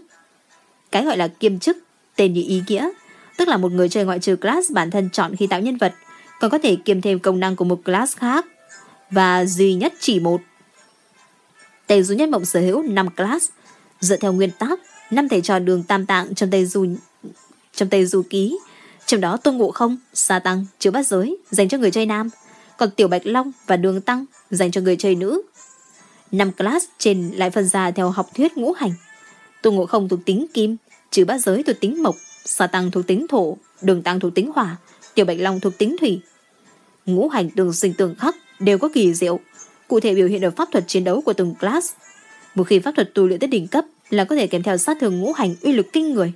Cái gọi là kiêm chức, tên như ý nghĩa, tức là một người chơi ngoại trừ class bản thân chọn khi tạo nhân vật, còn có thể kiêm thêm công năng của một class khác. Và duy nhất chỉ một. Tây Du Nhất Mộng sở hữu 5 class, dựa theo nguyên tắc, năm thầy trò đường tam tạng trong Tây Du trong Tây Du ký, trong đó Tôn Ngộ Không, Sa Tăng, Chứa Bát Giới dành cho người chơi nam, còn Tiểu Bạch Long và Đường Tăng dành cho người chơi nữ. Năm class trên lại phân ra theo học thuyết ngũ hành. Tôn Ngộ Không thuộc tính kim, trừ Bát Giới thuộc tính mộc, Sa Tăng thuộc tính thổ, Đường Tăng thuộc tính hỏa, Tiểu Bạch Long thuộc tính thủy. Ngũ hành đường sinh tương khắc đều có kỳ diệu, cụ thể biểu hiện ở pháp thuật chiến đấu của từng class. Một khi pháp thuật tu luyện tới đỉnh cấp là có thể kèm theo sát thương ngũ hành uy lực kinh người.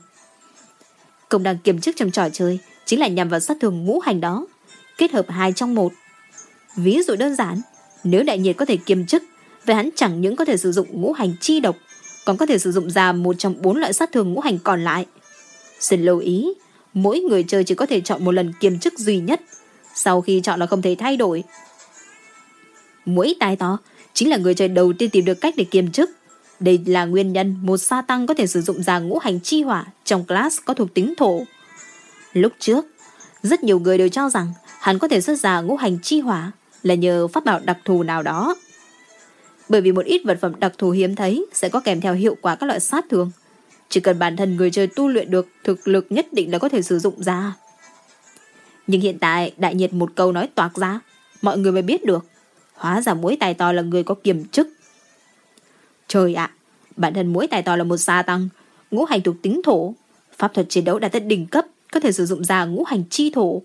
Công năng kiềm chức trong trò chơi chính là nhằm vào sát thương ngũ hành đó, kết hợp hai trong một. Ví dụ đơn giản, nếu đại nhiệt có thể kiềm chức, vậy hắn chẳng những có thể sử dụng ngũ hành chi độc, còn có thể sử dụng ra một trong bốn loại sát thương ngũ hành còn lại. Xin lưu ý, mỗi người chơi chỉ có thể chọn một lần kiềm chức duy nhất, sau khi chọn là không thể thay đổi. Mũi tai to chính là người chơi đầu tiên tìm được cách để kiềm chức. Đây là nguyên nhân một sa tăng có thể sử dụng ra ngũ hành chi hỏa trong class có thuộc tính thổ. Lúc trước, rất nhiều người đều cho rằng hắn có thể xuất ra ngũ hành chi hỏa là nhờ pháp bảo đặc thù nào đó. Bởi vì một ít vật phẩm đặc thù hiếm thấy sẽ có kèm theo hiệu quả các loại sát thương. Chỉ cần bản thân người chơi tu luyện được thực lực nhất định là có thể sử dụng ra. Nhưng hiện tại đại nhiệt một câu nói toạc ra, mọi người mới biết được. Hóa ra mũi tài to là người có kiềm chức. Trời ạ, bản thân mũi tài to là một gia tăng, ngũ hành thuộc tính thổ. Pháp thuật chiến đấu đạt tới đỉnh cấp, có thể sử dụng ra ngũ hành chi thổ.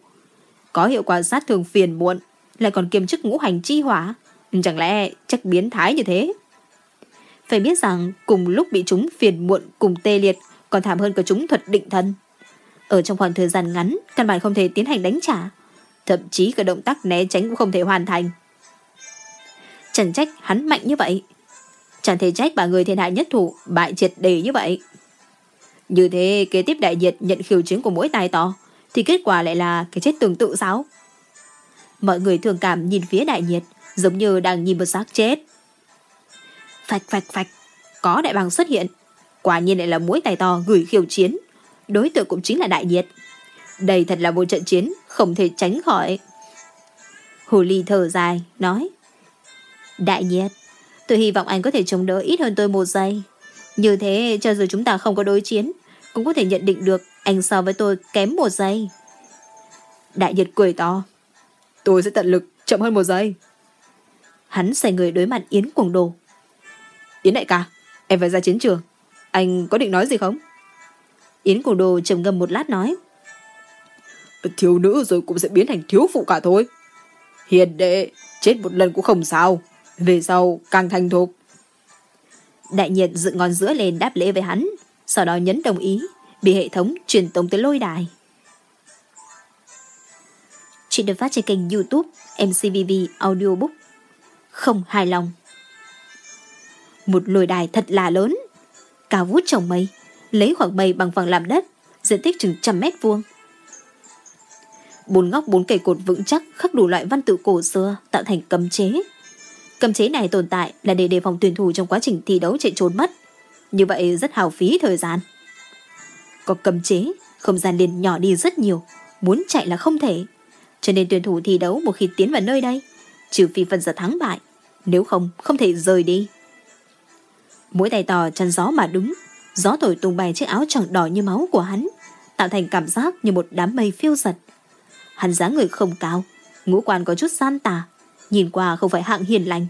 Có hiệu quả sát thương phiền muộn, lại còn kiềm chức ngũ hành chi hỏa. Chẳng lẽ chắc biến thái như thế? Phải biết rằng cùng lúc bị chúng phiền muộn cùng tê liệt còn thảm hơn cả chúng thuật định thân. Ở trong khoảng thời gian ngắn, căn bản không thể tiến hành đánh trả. Thậm chí cả động tác né tránh cũng không thể hoàn thành. Chẳng trách hắn mạnh như vậy. Chẳng thể trách bà người thiên hạ nhất thủ bại triệt đề như vậy. Như thế kế tiếp đại diệt nhận khiêu chiến của mỗi tài to thì kết quả lại là cái chết tương tự sao? Mọi người thường cảm nhìn phía đại nhiệt giống như đang nhìn một xác chết. Phạch phạch phạch, có đại bàng xuất hiện. Quả nhiên lại là mũi tài to gửi khiêu chiến. Đối tượng cũng chính là đại nhiệt. Đây thật là một trận chiến không thể tránh khỏi. Hồ ly thở dài, nói. Đại nhiệt, tôi hy vọng anh có thể chống đỡ ít hơn tôi một giây. Như thế, cho dù chúng ta không có đối chiến, cũng có thể nhận định được anh so với tôi kém một giây. Đại nhiệt cười to. Tôi sẽ tận lực chậm hơn một giây. Hắn xoay người đối mặt Yến Cuồng Đồ. Yến đại ca, em phải ra chiến trường. Anh có định nói gì không? Yến Cuồng Đồ trầm ngâm một lát nói. Thiếu nữ rồi cũng sẽ biến thành thiếu phụ cả thôi. Hiền đệ, chết một lần cũng không sao. Về sau càng thành thục. Đại nhiệt dựng ngón giữa lên đáp lễ với hắn, sau đó nhấn đồng ý, bị hệ thống truyền tống tới lôi đài. Chuyện được phát trên kênh youtube MCVV Audiobook. Không hài lòng. Một lôi đài thật là lớn, cao vút trồng mây, lấy khoảng mây bằng phẳng làm đất, diện tích chừng trăm mét vuông. Bốn góc bốn cây cột vững chắc khắc đủ loại văn tự cổ xưa tạo thành cấm chế. Cấm chế này tồn tại là để đề phòng tuyển thủ trong quá trình thi đấu chạy trốn mất. Như vậy rất hào phí thời gian. Có cấm chế, không gian liền nhỏ đi rất nhiều, muốn chạy là không thể. Cho nên tuyển thủ thi đấu một khi tiến vào nơi đây, trừ phi phân giật thắng bại, nếu không, không thể rời đi. Mỗi tay tò chăn gió mà đứng, gió thổi tung bay chiếc áo chẳng đỏ như máu của hắn, tạo thành cảm giác như một đám mây phiêu giật. Hắn dáng người không cao, ngũ quan có chút san tà, nhìn qua không phải hạng hiền lành.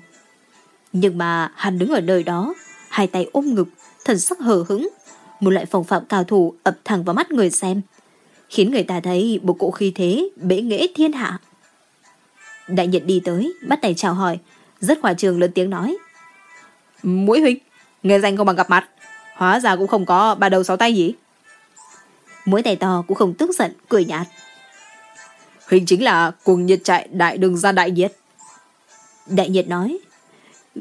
Nhưng mà hắn đứng ở nơi đó, hai tay ôm ngực, thần sắc hờ hững, một loại phòng phạm cao thủ ập thẳng vào mắt người xem, khiến người ta thấy một cỗ khí thế bể nghệ thiên hạ. Đại nhật đi tới, bắt tay chào hỏi, rất hòa trường lớn tiếng nói. Mũi huynh, nghe danh không bằng gặp mặt, hóa ra cũng không có ba đầu sáu tay gì. Mũi tay to cũng không tức giận, cười nhạt. Huynh chính là cuồng nhiệt chạy đại đường ra đại nhiệt. Đại nhiệt nói.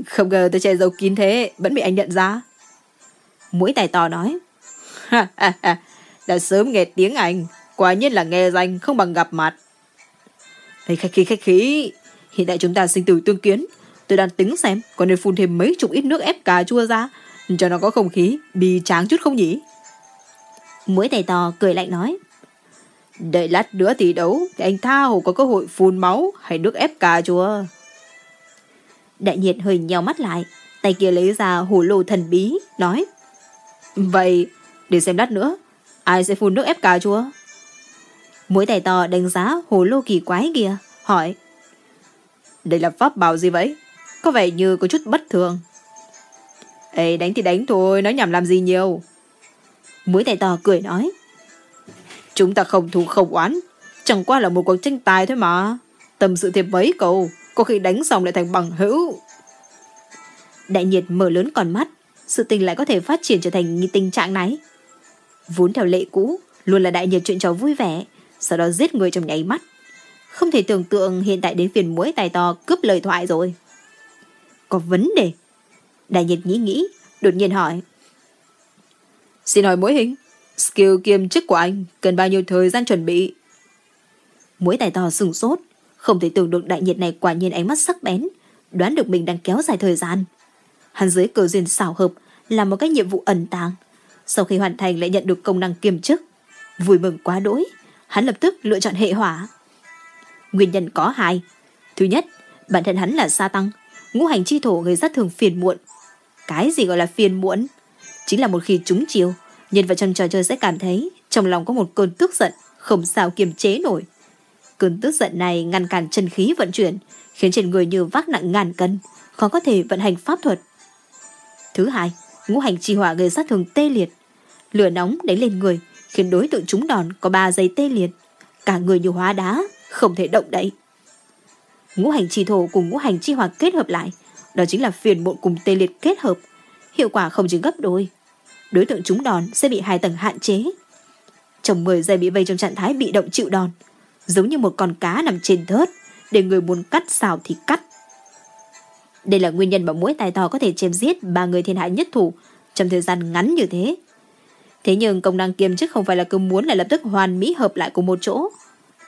Không ngờ tôi che giấu kín thế, vẫn bị anh nhận ra. Mũi tài to nói. Đã sớm nghe tiếng anh, quả nhiên là nghe danh không bằng gặp mặt. Đây khách khí khách khí, hiện tại chúng ta sinh tử tương kiến. Tôi đang tính xem có nên phun thêm mấy chục ít nước ép cà chua ra, cho nó có không khí, bi tráng chút không nhỉ? Mũi tài to cười lạnh nói. Đợi lát nữa thì đấu thì anh tha hồ có cơ hội phun máu hay nước ép cà chua. Đại nhiệt hơi nhèo mắt lại, Tay kia lấy ra hồ lô thần bí, nói. Vậy, để xem lát nữa, ai sẽ phun nước ép cà chua? Mũi tay to đánh giá hồ lô kỳ quái kia, hỏi. Đây là pháp bảo gì vậy? Có vẻ như có chút bất thường. Ê, đánh thì đánh thôi, nói nhảm làm gì nhiều. Mũi tay to cười nói. Chúng ta không thù không oán, chẳng qua là một cuộc tranh tài thôi mà. Tâm sự thêm mấy câu, có khi đánh xong lại thành bằng hữu. Đại nhiệt mở lớn con mắt, sự tình lại có thể phát triển trở thành tình trạng này. Vốn theo lệ cũ, luôn là đại nhiệt chuyện trò vui vẻ, sau đó giết người trong nháy mắt. Không thể tưởng tượng hiện tại đến phiền muối tài to cướp lời thoại rồi. Có vấn đề. Đại nhiệt nghĩ nghĩ, đột nhiên hỏi. Xin hỏi mối hình, skill kiêm chức của anh cần bao nhiêu thời gian chuẩn bị? Muối tài to sừng sốt, không thể tưởng được đại nhiệt này quả nhiên ánh mắt sắc bén, đoán được mình đang kéo dài thời gian. Hắn dưới cờ duyên xảo hợp làm một cái nhiệm vụ ẩn tàng. Sau khi hoàn thành lại nhận được công năng kiêm chức. Vui mừng quá đỗi, hắn lập tức lựa chọn hệ hỏa. Nguyên nhân có hai. Thứ nhất, bản thân hắn là sa tăng, ngũ hành chi thổ gây rất thường phiền muộn. Cái gì gọi là phiền muộn? Chính là một khi trúng chiều, nhân vật trong trò chơi sẽ cảm thấy trong lòng có một cơn tức giận, không sao kiềm chế nổi. Cơn tức giận này ngăn cản chân khí vận chuyển, khiến trên người như vác nặng ngàn cân, khó có thể vận hành pháp thuật. Thứ hai, ngũ hành chi hỏa gây sát thường tê liệt. Lửa nóng đánh lên người, khiến đối tượng trúng đòn có ba giây tê liệt. Cả người như hóa đá, không thể động đậy. Ngũ hành chi thổ cùng ngũ hành chi hỏa kết hợp lại, đó chính là phiền muộn cùng tê liệt kết hợp. Hiệu quả không chỉ gấp đôi. Đối tượng trúng đòn sẽ bị hai tầng hạn chế. Trong 10 giây bị vây trong trạng thái bị động chịu đòn, giống như một con cá nằm trên thớt, để người muốn cắt xào thì cắt. Đây là nguyên nhân mà mỗi tài to có thể chém giết ba người thiên hạ nhất thủ trong thời gian ngắn như thế. Thế nhưng công năng kiêm chức không phải là cứ muốn là lập tức hoàn mỹ hợp lại cùng một chỗ.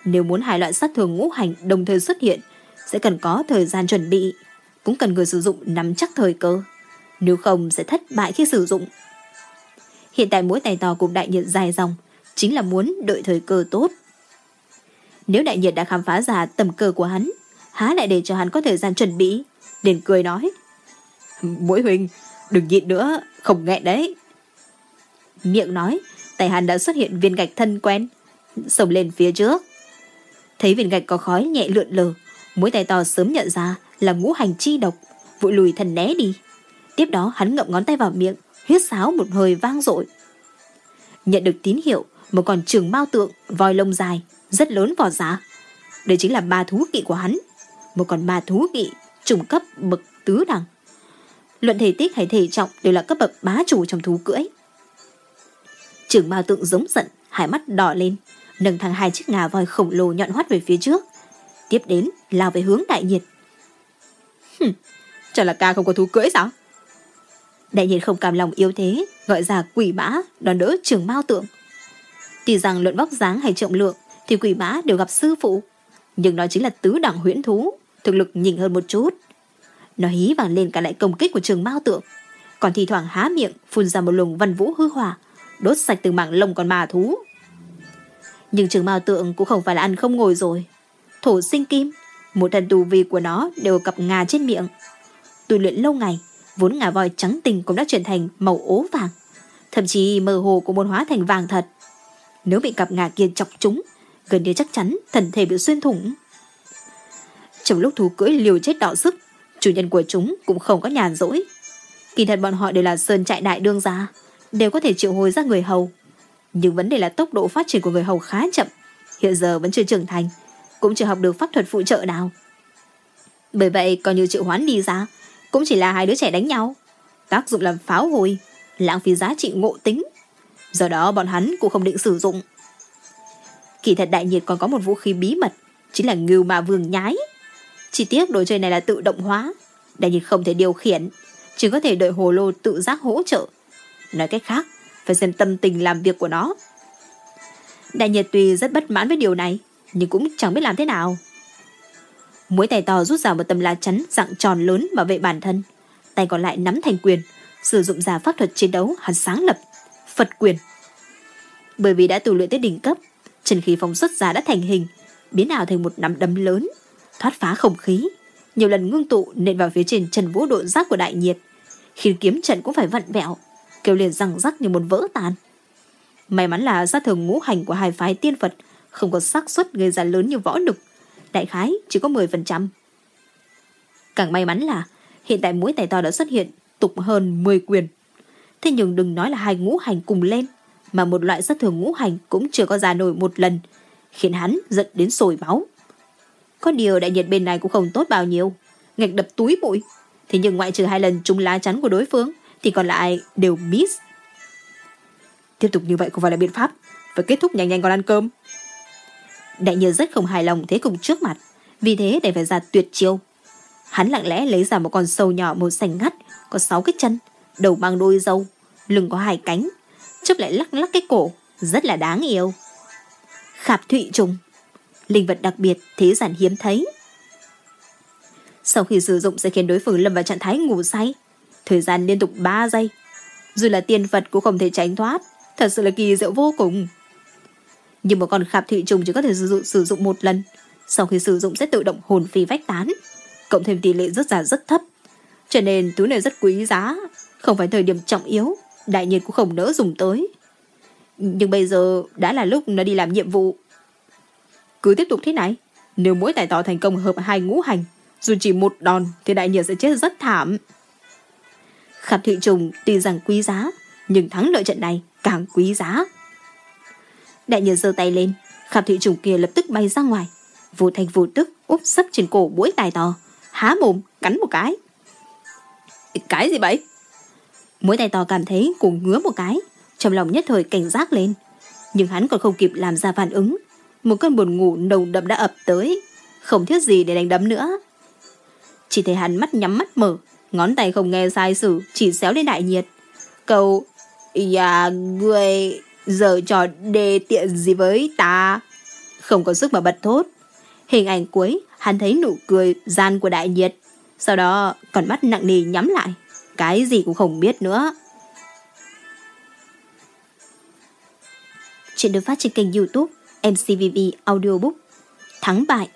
Nếu muốn hai loại sát thường ngũ hành đồng thời xuất hiện, sẽ cần có thời gian chuẩn bị, cũng cần người sử dụng nắm chắc thời cơ. Nếu không sẽ thất bại khi sử dụng. Hiện tại mỗi tài to cùng đại nhiệt dài dòng, chính là muốn đợi thời cơ tốt. Nếu đại nhiệt đã khám phá ra tầm cơ của hắn, há lại để cho hắn có thời gian chuẩn bị, liền cười nói. Mỗi huynh, đừng nhịn nữa, không nghẹn đấy. Miệng nói, tay hắn đã xuất hiện viên gạch thân quen, sổng lên phía trước. Thấy viên gạch có khói nhẹ lượn lờ, mũi tay to sớm nhận ra là ngũ hành chi độc, vội lùi thần né đi. Tiếp đó hắn ngậm ngón tay vào miệng, huyết sáo một hơi vang dội. Nhận được tín hiệu, một con trường mao tượng, voi lông dài, rất lớn vỏ giá. Đây chính là ba thú kỵ của hắn. Một con ba thú kỵ, trùng cấp bậc tứ đẳng. Luận thể tích hay thể trọng đều là cấp bậc bá chủ trong thú cưỡi. Trường mao tượng giống giận, hai mắt đỏ lên, nâng thẳng hai chiếc ngà voi khổng lồ nhọn hoắt về phía trước. Tiếp đến, lao về hướng đại nhiệt. Hừm, chẳng là ca không có thú cưỡi sao? Đại nhiệt không cam lòng yếu thế, gọi ra quỷ mã, đón đỡ trường mao tượng. Tuy rằng luận vóc dáng hay trọng lượng, thì quỷ mã đều gặp sư phụ. Nhưng nó chính là tứ đẳng huyễn thú, thực lực nhỉnh hơn một chút. Nó hí vàng lên cả lại công kích của trường mao tượng, còn thì thoảng há miệng phun ra một luồng văn vũ hư hỏa, đốt sạch từng mảng lông con ma thú. Nhưng trường mao tượng cũng không phải là ăn không ngồi rồi. Thổ sinh kim, một thần tù vi của nó đều cặp ngà trên miệng. Tu luyện lâu ngày, vốn ngà voi trắng tình cũng đã chuyển thành màu ố vàng. Thậm chí mơ hồ cũng muốn hóa thành vàng thật. Nếu bị cặp ngà kia chọc chúng, gần như chắc chắn thần thể bị xuyên thủng. Trong lúc thú cưỡi liều chết đỏ sức, chủ nhân của chúng cũng không có nhàn rỗi. Kỳ thật bọn họ đều là sơn trại đại đương gia, đều có thể triệu hồi ra người hầu. Nhưng vấn đề là tốc độ phát triển của người hầu khá chậm, hiện giờ vẫn chưa trưởng thành, cũng chưa học được pháp thuật phụ trợ nào. Bởi vậy coi như triệu hoán đi ra, cũng chỉ là hai đứa trẻ đánh nhau. Tác dụng làm pháo hồi, lãng phí giá trị ngộ tính. Do đó bọn hắn cũng không định sử dụng. Kỳ thật đại nhiệt còn có một vũ khí bí mật, chính là ngưu ma vương nhái. Chỉ tiếc đồ chơi này là tự động hóa, đại nhiệt không thể điều khiển, chỉ có thể đợi hồ lô tự giác hỗ trợ. Nói cách khác, phải xem tâm tình làm việc của nó. Đại nhiệt tuy rất bất mãn với điều này, nhưng cũng chẳng biết làm thế nào. Mũi tay to rút ra một tấm lá chắn dạng tròn lớn bảo vệ bản thân. Tay còn lại nắm thành quyền, sử dụng giả pháp thuật chiến đấu hắn sáng lập, Phật quyền. Bởi vì đã tu luyện tới đỉnh cấp, chân khí phóng xuất ra đã thành hình, biến ảo thành một nắm đấm lớn, thoát phá không khí, nhiều lần ngưng tụ nện vào phía trên trần vũ độ giác của đại nhiệt, khiến kiếm trận cũng phải vặn vẹo, kêu lên răng rắc như muốn vỡ tan. May mắn là sát thường ngũ hành của hai phái tiên Phật không có xác suất gây ra lớn như võ lực, đại khái chỉ có 10%. Càng may mắn là hiện tại mũi tài to đã xuất hiện tục hơn 10 quyền. Thế nhưng đừng nói là hai ngũ hành cùng lên, mà một loại sát thường ngũ hành cũng chưa có ra nổi một lần, khiến hắn giận đến sồi máu. Có điều đại nhiệt bên này cũng không tốt bao nhiêu, ngạch đập túi bụi. Thế nhưng ngoại trừ hai lần trúng lá chắn của đối phương, thì còn lại đều miss. Tiếp tục như vậy không phải là biện pháp, phải kết thúc nhanh nhanh còn ăn cơm. Đại nhân rất không hài lòng thế cùng trước mặt, vì thế để phải ra tuyệt chiêu. Hắn lặng lẽ lấy ra một con sâu nhỏ màu xanh ngắt, có sáu cái chân, đầu mang đôi râu lưng có hai cánh, chớp lại lắc lắc cái cổ, rất là đáng yêu. Khạp thụy trùng, linh vật đặc biệt thế gian hiếm thấy. Sau khi sử dụng sẽ khiến đối phương lâm vào trạng thái ngủ say, thời gian liên tục 3 giây. Dù là tiền Phật cũng không thể tránh thoát, thật sự là kỳ diệu vô cùng. Nhưng một con khạp thị trùng chỉ có thể sử dụng, sử dụng một lần, sau khi sử dụng sẽ tự động hồn phi vách tán, cộng thêm tỷ lệ rất giả rất thấp. Cho nên thứ này rất quý giá, không phải thời điểm trọng yếu, đại nhiệt cũng không nỡ dùng tới. Nhưng bây giờ đã là lúc nó đi làm nhiệm vụ. Cứ tiếp tục thế này, nếu mỗi tài tỏ thành công hợp hai ngũ hành, dù chỉ một đòn thì đại nhiệt sẽ chết rất thảm. Khạp thị trùng tuy rằng quý giá, nhưng thắng lợi trận này càng quý giá. Đại nhiệt giơ tay lên, khạp thị trùng kia lập tức bay ra ngoài, vô thành vô tức úp sấp trên cổ mũi tài to, há mồm cắn một cái. Cái gì vậy? Mũi tay to cảm thấy cũng ngứa một cái, trong lòng nhất thời cảnh giác lên. Nhưng hắn còn không kịp làm ra phản ứng. Một cơn buồn ngủ nồng đậm đã ập tới, không thiết gì để đánh đấm nữa. Chỉ thấy hắn mắt nhắm mắt mở, ngón tay không nghe sai sử, chỉ xéo lên đại nhiệt. Cậu, nhà người giờ trò đề tiện gì với ta? Không có sức mà bật thốt. Hình ảnh cuối, hắn thấy nụ cười gian của đại nhiệt. Sau đó, còn mắt nặng nề nhắm lại cái gì cũng không biết nữa. Chuyện được phát trên kênh youtube MCVV Audiobook Thắng bại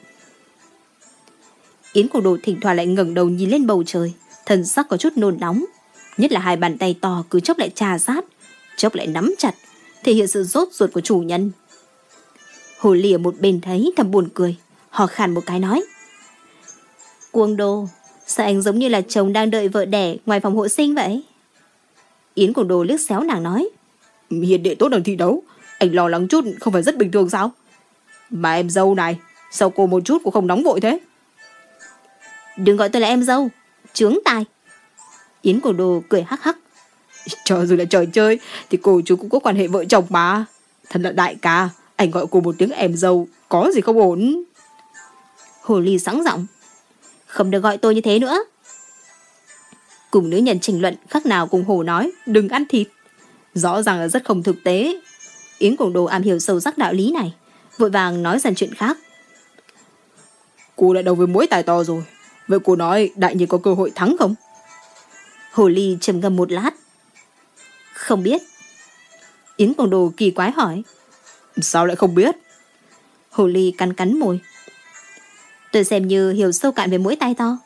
Yến Cổ Đồ thỉnh thoảng lại ngẩng đầu nhìn lên bầu trời Thần sắc có chút nôn nóng Nhất là hai bàn tay to cứ chốc lại trà sát Chốc lại nắm chặt Thể hiện sự rốt ruột của chủ nhân Hồ lìa một bên thấy thầm buồn cười Họ khàn một cái nói Cuồng đồ Sao anh giống như là chồng đang đợi vợ đẻ ngoài phòng hộ sinh vậy? Yến của đồ liếc xéo nàng nói. Hiền đệ tốt đang thi đấu. Anh lo lắng chút không phải rất bình thường sao? Mà em dâu này, sao cô một chút cũng không nóng vội thế? Đừng gọi tôi là em dâu, trướng tài. Yến cổ đồ cười hắc hắc. Cho dù là trò chơi thì cô chú cũng có quan hệ vợ chồng mà. Thật là đại ca, anh gọi cô một tiếng em dâu, có gì không ổn. Hồ ly sẵn giọng không được gọi tôi như thế nữa. Cùng nữ nhân trình luận khác nào cùng hồ nói đừng ăn thịt. Rõ ràng là rất không thực tế. Yến Cổ Đồ am hiểu sâu sắc đạo lý này, vội vàng nói dần chuyện khác. Cô lại đầu với mối tài to rồi. Vậy cô nói đại nhiên có cơ hội thắng không? Hồ Ly trầm ngâm một lát. Không biết. Yến Cổ Đồ kỳ quái hỏi. Sao lại không biết? Hồ Ly cắn cắn môi. Tôi xem như hiểu sâu cạn về mỗi tay to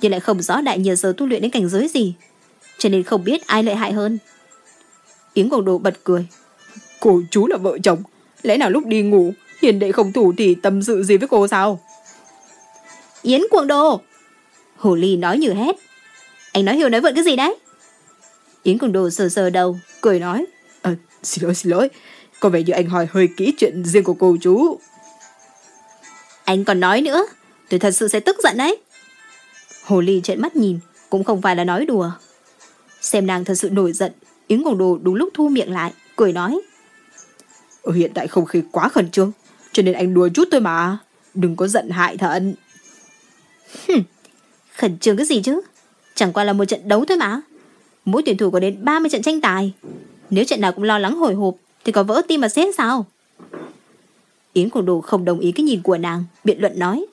Nhưng lại không rõ đại nhiều giờ tu luyện đến cảnh giới gì Cho nên không biết ai lợi hại hơn Yến Quảng Đồ bật cười Cô chú là vợ chồng Lẽ nào lúc đi ngủ Hiền đệ không thủ thì tâm sự gì với cô sao Yến Quảng Đồ Hồ Ly nói như hét Anh nói hiểu nói vượn cái gì đấy Yến Cùng Đồ sờ sờ đầu Cười nói à, Xin lỗi xin lỗi Có vẻ như anh hỏi hơi kỹ chuyện riêng của cô chú Anh còn nói nữa Tôi thật sự sẽ tức giận đấy. Hồ Ly trợn mắt nhìn, cũng không phải là nói đùa. Xem nàng thật sự nổi giận, Yến Cùng Đồ đúng lúc thu miệng lại, cười nói. Ở hiện tại không khí quá khẩn trương, cho nên anh đùa chút thôi mà. Đừng có giận hại thận. Hừm, khẩn trương cái gì chứ? Chẳng qua là một trận đấu thôi mà. Mỗi tuyển thủ có đến 30 trận tranh tài. Nếu trận nào cũng lo lắng hồi hộp, thì có vỡ tim mà xét sao? Yến Quảng Đồ không đồng ý cái nhìn của nàng, biện luận nói.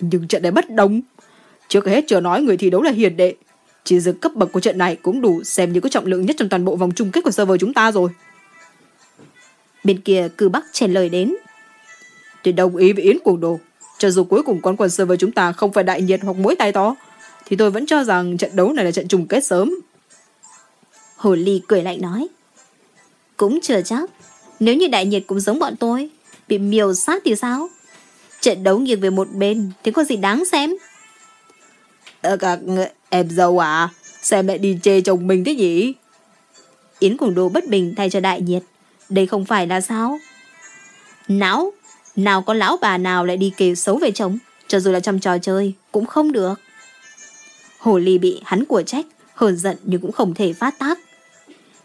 Nhưng trận này bất đồng. Trước hết chưa nói người thi đấu là hiền đệ. Chỉ dừng cấp bậc của trận này cũng đủ xem như có trọng lượng nhất trong toàn bộ vòng chung kết của server chúng ta rồi. Bên kia cư bắc chèn lời đến. Tôi đồng ý với Yến Cuồng Đồ. Cho dù cuối cùng con quần server chúng ta không phải đại nhiệt hoặc mối tay to, thì tôi vẫn cho rằng trận đấu này là trận chung kết sớm. Hồ Ly cười lạnh nói. Cũng chưa chắc. Nếu như đại nhiệt cũng giống bọn tôi, bị miều sát thì sao? Trận đấu nghiêng về một bên thì có gì đáng xem? Ờ, các em dâu à, xem lại đi chê chồng mình thế nhỉ? Yến cùng đồ bất bình thay cho đại nhiệt. Đây không phải là sao? Não, nào có lão bà nào lại đi kêu xấu về chồng, cho dù là trong trò chơi, cũng không được. Hồ ly bị hắn của trách, hờn giận nhưng cũng không thể phát tác.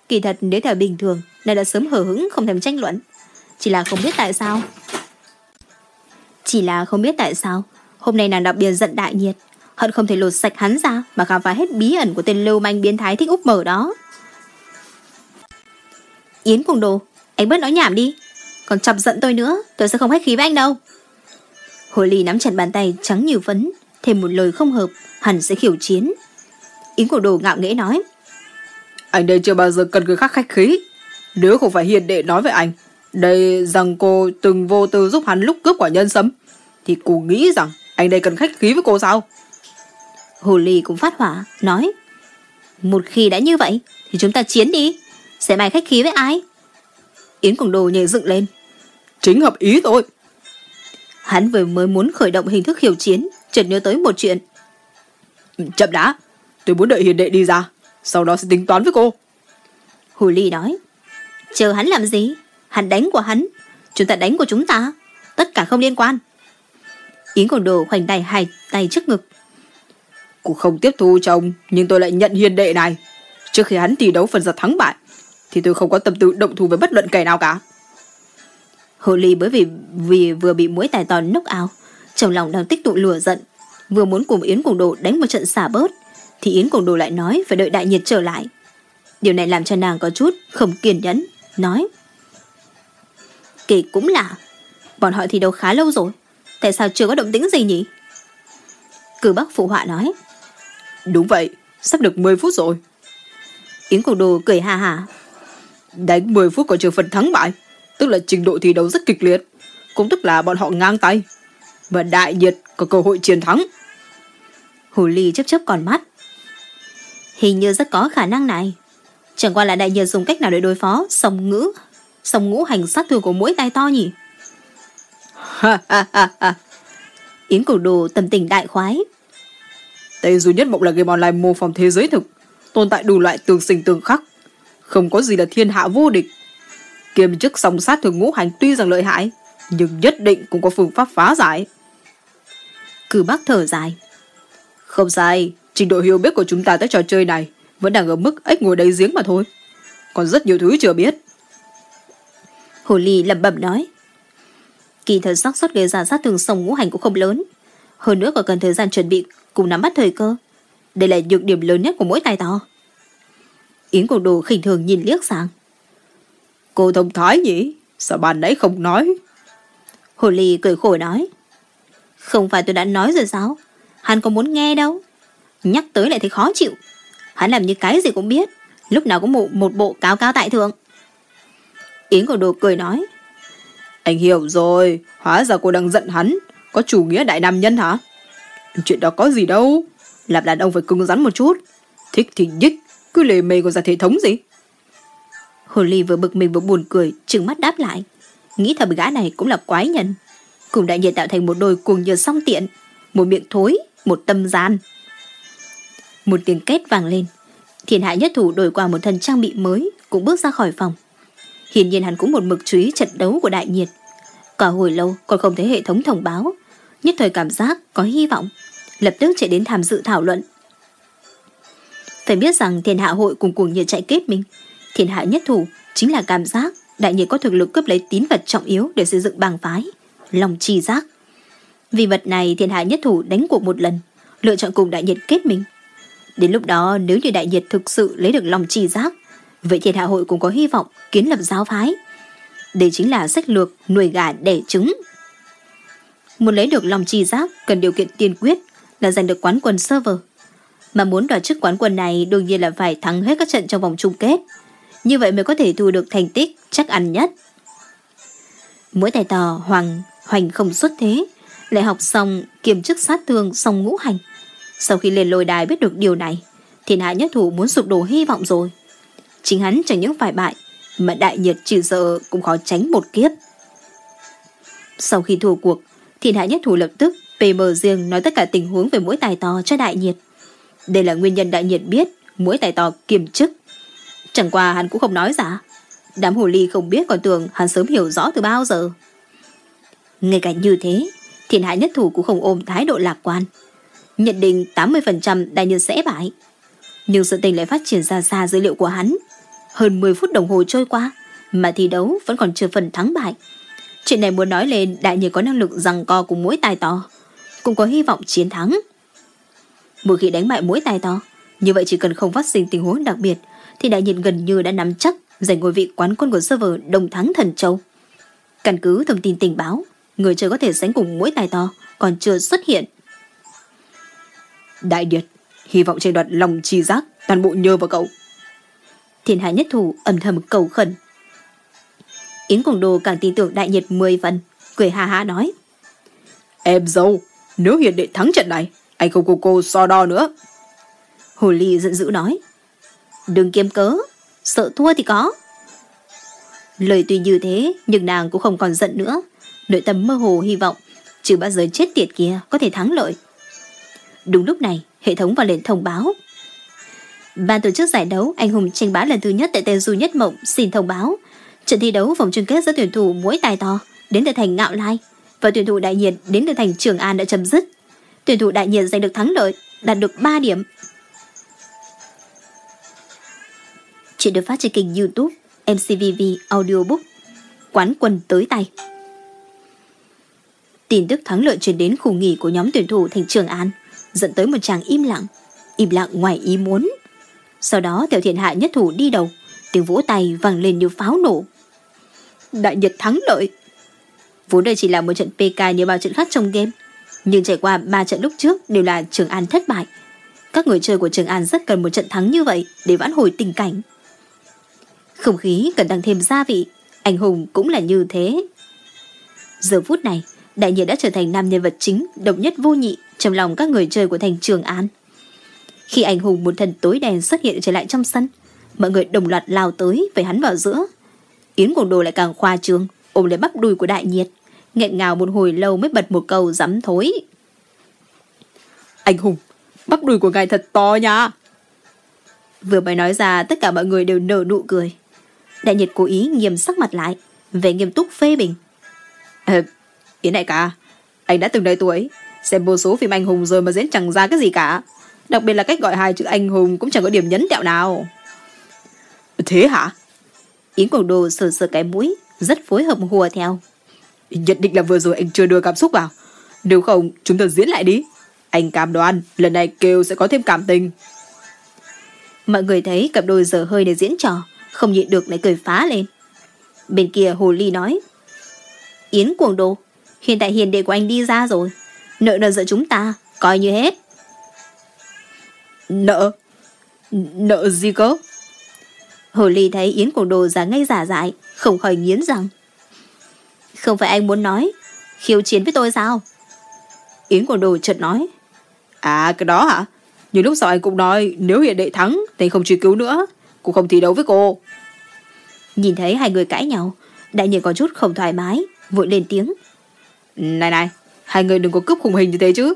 Kỳ thật nếu theo bình thường, này đã sớm hờ hững không thèm tranh luận. Chỉ là không biết tại sao. Chỉ là không biết tại sao, hôm nay nàng đặc biệt giận đại nhiệt, hận không thể lột sạch hắn ra mà khám phá hết bí ẩn của tên lưu manh biến thái thích úp mở đó. Yến cùng đồ, anh bớt nói nhảm đi. Còn chọc giận tôi nữa, tôi sẽ không khách khí với anh đâu. Hồ ly nắm chặt bàn tay trắng như phấn, thêm một lời không hợp, hẳn sẽ khiêu chiến. Yến của đồ ngạo nghễ nói. Anh đây chưa bao giờ cần người khác khách khí. Nếu không phải hiền đệ nói với anh, đây rằng cô từng vô tư giúp hắn lúc cướp quả nhân sấm, thì cô nghĩ rằng anh đây cần khách khí với cô sao? Hồ ly cũng phát hỏa, nói. Một khi đã như vậy, thì chúng ta chiến đi. Sẽ mày khách khí với ai? Yến Cùng Đồ nhảy dựng lên. Chính hợp ý tôi. Hắn vừa mới muốn khởi động hình thức khiêu chiến, chợt nhớ tới một chuyện. Chậm đã, tôi muốn đợi hiền đệ đi ra, sau đó sẽ tính toán với cô. Hồ Ly nói. Chờ hắn làm gì? Hắn đánh của hắn, chúng ta đánh của chúng ta. Tất cả không liên quan. Yến Cùng Đồ khoanh tay hai tay trước ngực. Cô không tiếp thu chồng, nhưng tôi lại nhận hiền đệ này. Trước khi hắn thi đấu phần giật thắng bại, thì tôi không có tâm tư động thủ với bất luận kẻ nào cả. Hồ Ly bởi vì vì vừa bị mũi tài to nốc ao, trong lòng đang tích tụ lửa giận, vừa muốn cùng Yến Cùng Đồ đánh một trận xả bớt, thì Yến Cùng Đồ lại nói phải đợi đại nhiệt trở lại. Điều này làm cho nàng có chút không kiên nhẫn, nói. Kỳ cũng là, bọn họ thi đấu khá lâu rồi, tại sao chưa có động tĩnh gì nhỉ? Cử Bắc phụ họa nói. Đúng vậy, sắp được 10 phút rồi. Yến Cùng Đồ cười hà hà, Đánh 10 phút còn chưa phần thắng bại, tức là trình độ thi đấu rất kịch liệt, cũng tức là bọn họ ngang tay. Và đại nhiệt có cơ hội chiến thắng. Hồ Ly chấp chấp còn mắt. Hình như rất có khả năng này. Chẳng qua là đại nhiệt dùng cách nào để đối phó sông ngữ, sông ngũ hành sát thương của mỗi tay to nhỉ? Ha ha ha ha. Yến cổ đồ tâm tình đại khoái. Tên duy nhất mộng là game online mô phỏng thế giới thực, tồn tại đủ loại tường sinh tường khắc, không có gì là thiên hạ vô địch. Kiềm chức song sát thường ngũ hành tuy rằng lợi hại, nhưng nhất định cũng có phương pháp phá giải. Cử bác thở dài. Không sai, trình độ hiểu biết của chúng ta tới trò chơi này vẫn đang ở mức ếch ngồi đầy giếng mà thôi. Còn rất nhiều thứ chưa biết. Hồ Ly lẩm bẩm nói. Kỳ thật xác suất gây ra sát thương sông ngũ hành cũng không lớn. Hơn nữa còn cần thời gian chuẩn bị cùng nắm bắt thời cơ. Đây là nhược điểm lớn nhất của mỗi tài to. Yến Cổ Đồ khinh thường nhìn liếc sang. Cô thông thái nhỉ? Sao bạn nãy không nói? Hồ Ly cười khổ nói. Không phải tôi đã nói rồi sao? Hắn có muốn nghe đâu. Nhắc tới lại thấy khó chịu. Hắn làm như cái gì cũng biết. Lúc nào cũng một, một bộ cao cao tại thượng. Yến Cổ Đồ cười nói. Anh hiểu rồi. Hóa ra cô đang giận hắn. Có chủ nghĩa đại nam nhân hả? Chuyện đó có gì đâu. Làm đàn ông phải cứng rắn một chút. Thích thì nhích, cứ lề mề còn ra hệ thống gì Hồ Ly vừa bực mình vừa buồn cười Trừng mắt đáp lại. Nghĩ thầm gã này cũng là quái nhân. Cùng đại nhiệt tạo thành một đôi cuồng nhờ song tiện Một miệng thối, một tâm gian. Một tiếng kết vang lên. Thiên hạ nhất thủ đổi qua một thân trang bị mới Cũng bước ra khỏi phòng. Hiển nhiên hắn cũng một mực chú ý trận đấu của đại nhiệt. Cả hồi lâu còn không thấy hệ thống thông báo Nhất thời cảm giác có hy vọng Lập tức chạy đến tham dự thảo luận. Phải biết rằng thiên hạ hội cùng cuồng nhiệt chạy kết mình. Thiên hạ nhất thủ chính là cảm giác đại nhiệt có thực lực cướp lấy tín vật trọng yếu để xây dựng bang phái. Lòng trì giác. Vì vật này thiên hạ nhất thủ đánh cuộc một lần, lựa chọn cùng đại nhiệt kết minh. Đến lúc đó nếu như đại nhiệt thực sự lấy được lòng trì giác, vậy thiên hạ hội cũng có hy vọng kiến lập giáo phái. Đây chính là sách lược nuôi gà đẻ trứng. Muốn lấy được lòng trì giác cần điều kiện tiên quyết là giành được quán quân server. Mà muốn đoạt chức quán quân này đương nhiên là phải thắng hết các trận trong vòng chung kết. Như vậy mới có thể thu được thành tích chắc ăn nhất. Mỗi tài tò hoàng hoành không xuất thế, lại học xong kiềm chức sát thương xong ngũ hành. Sau khi lên lôi đài biết được điều này, thiên hạ nhất thủ muốn sụp đổ hy vọng rồi. Chính hắn chẳng những phải bại, mà đại nhiệt trừ sợ cũng khó tránh một kiếp. Sau khi thua cuộc, thiên hạ nhất thủ lập tức PM riêng nói tất cả tình huống về mỗi tài to cho đại nhiệt. Đây là nguyên nhân đại nhiệt biết mỗi tài to kiềm chức. Chẳng qua hắn cũng không nói ra. Đám hồ ly không biết còn tưởng hắn sớm hiểu rõ từ bao giờ. Ngay cả như thế, thiên hạ nhất thủ cũng không ôm thái độ lạc quan. Nhận định 80% đại nhân sẽ bại. Nhưng sự tình lại phát triển ra xa dữ liệu của hắn. Hơn 10 phút đồng hồ trôi qua, mà thi đấu vẫn còn chưa phần thắng bại. Chuyện này muốn nói lên đại nhân có năng lực rằng co cùng mũi tài to, cũng có hy vọng chiến thắng. Một khi đánh bại mũi tài to, như vậy chỉ cần không phát sinh tình huống đặc biệt, thì đại nhiệt gần như đã nắm chắc giành ngôi vị quán quân của server Đồng Thắng Thần Châu. Căn cứ thông tin tình báo, người chơi có thể sánh cùng mũi tài to còn chưa xuất hiện. Đại Điệt, hy vọng trên đoạt lòng chi giác, toàn bộ nhờ vào cậu. Thiên hạ nhất thủ âm thầm cầu khẩn. Yến Quảng Đồ càng tin tưởng đại nhiệt 10 phần, cười ha ha nói. Em dâu, nếu hiền đệ thắng trận này, anh không cô cô so đo nữa. Hồ Ly giận dữ nói. Đừng kiếm cớ, sợ thua thì có. Lời tuy như thế, nhưng nàng cũng không còn giận nữa. Nội tâm mơ hồ hy vọng, trừ bao giới chết tiệt kia có thể thắng lợi. Đúng lúc này, hệ thống vào lệnh thông báo. Ban tổ chức giải đấu anh hùng tranh bá lần thứ nhất tại tên Du Nhất Mộng xin thông báo. Trận thi đấu vòng chung kết giữa tuyển thủ mỗi tài to đến từ thành Ngạo Lai và tuyển thủ đại nhiệt đến từ thành Trường An đã chấm dứt. Tuyển thủ đại nhiệt giành được thắng lợi, đạt được 3 điểm. Chuyện được phát trên kênh youtube MCVV Audiobook Quán quân tới tay Tin tức thắng lợi truyền đến khu nghỉ của nhóm tuyển thủ thành Trường An dẫn tới một chàng im lặng, im lặng ngoài ý muốn. Sau đó Tiểu Thiện Hạ nhất thủ đi đầu, tiếng vỗ tay vang lên như pháo nổ. Đại Nhật thắng lợi! Vốn đây chỉ là một trận PK như bao trận khác trong game, nhưng trải qua ba trận lúc trước đều là Trường An thất bại. Các người chơi của Trường An rất cần một trận thắng như vậy để vãn hồi tình cảnh. Không khí cần tăng thêm gia vị, anh hùng cũng là như thế. Giờ phút này, đại nhiệt đã trở thành nam nhân vật chính, độc nhất vô nhị trong lòng các người chơi của thành Trường An. Khi anh hùng một thần tối đen xuất hiện trở lại trong sân, mọi người đồng loạt lao tới với hắn vào giữa. Yến Quảng Đồ lại càng khoa trương, ôm lấy bắp đùi của đại nhiệt, nghẹn ngào một hồi lâu mới bật một câu dám thối. Anh hùng, bắp đùi của ngài thật to nha. Vừa mới nói ra tất cả mọi người đều nở nụ cười. Đại nhiệt cố ý nghiêm sắc mặt lại, về nghiêm túc phê bình. À, Yến đại ca, anh đã từng đầy tuổi, xem vô số phim anh hùng rồi mà diễn chẳng ra cái gì cả. Đặc biệt là cách gọi hai chữ anh hùng cũng chẳng có điểm nhấn tẹo nào. Thế hả? Yến Quảng Đồ sờ sờ cái mũi, rất phối hợp hùa theo. Nhất định là vừa rồi anh chưa đưa cảm xúc vào. Nếu không, chúng ta diễn lại đi. Anh cam đoan, lần này kêu sẽ có thêm cảm tình. Mọi người thấy cặp đôi giờ hơi để diễn trò, không nhịn được lại cười phá lên. Bên kia Hồ Ly nói. Yến cuồng Đồ, hiện tại hiền đệ của anh đi ra rồi. Nợ nợ giữa chúng ta, coi như hết. Nợ? Nợ gì cơ? Hồ Ly thấy Yến cuồng Đồ giả ngay giả dại, không khỏi nghiến rằng. Không phải anh muốn nói, khiêu chiến với tôi sao? Yến cuồng Đồ chợt nói. À cái đó hả? Nhưng lúc sau anh cũng nói nếu hiện đệ thắng thì không truy cứu nữa, cũng không thi đấu với cô. Nhìn thấy hai người cãi nhau, đại nhiên có chút không thoải mái, vội lên tiếng. Này này, hai người đừng có cướp khủng hình như thế chứ.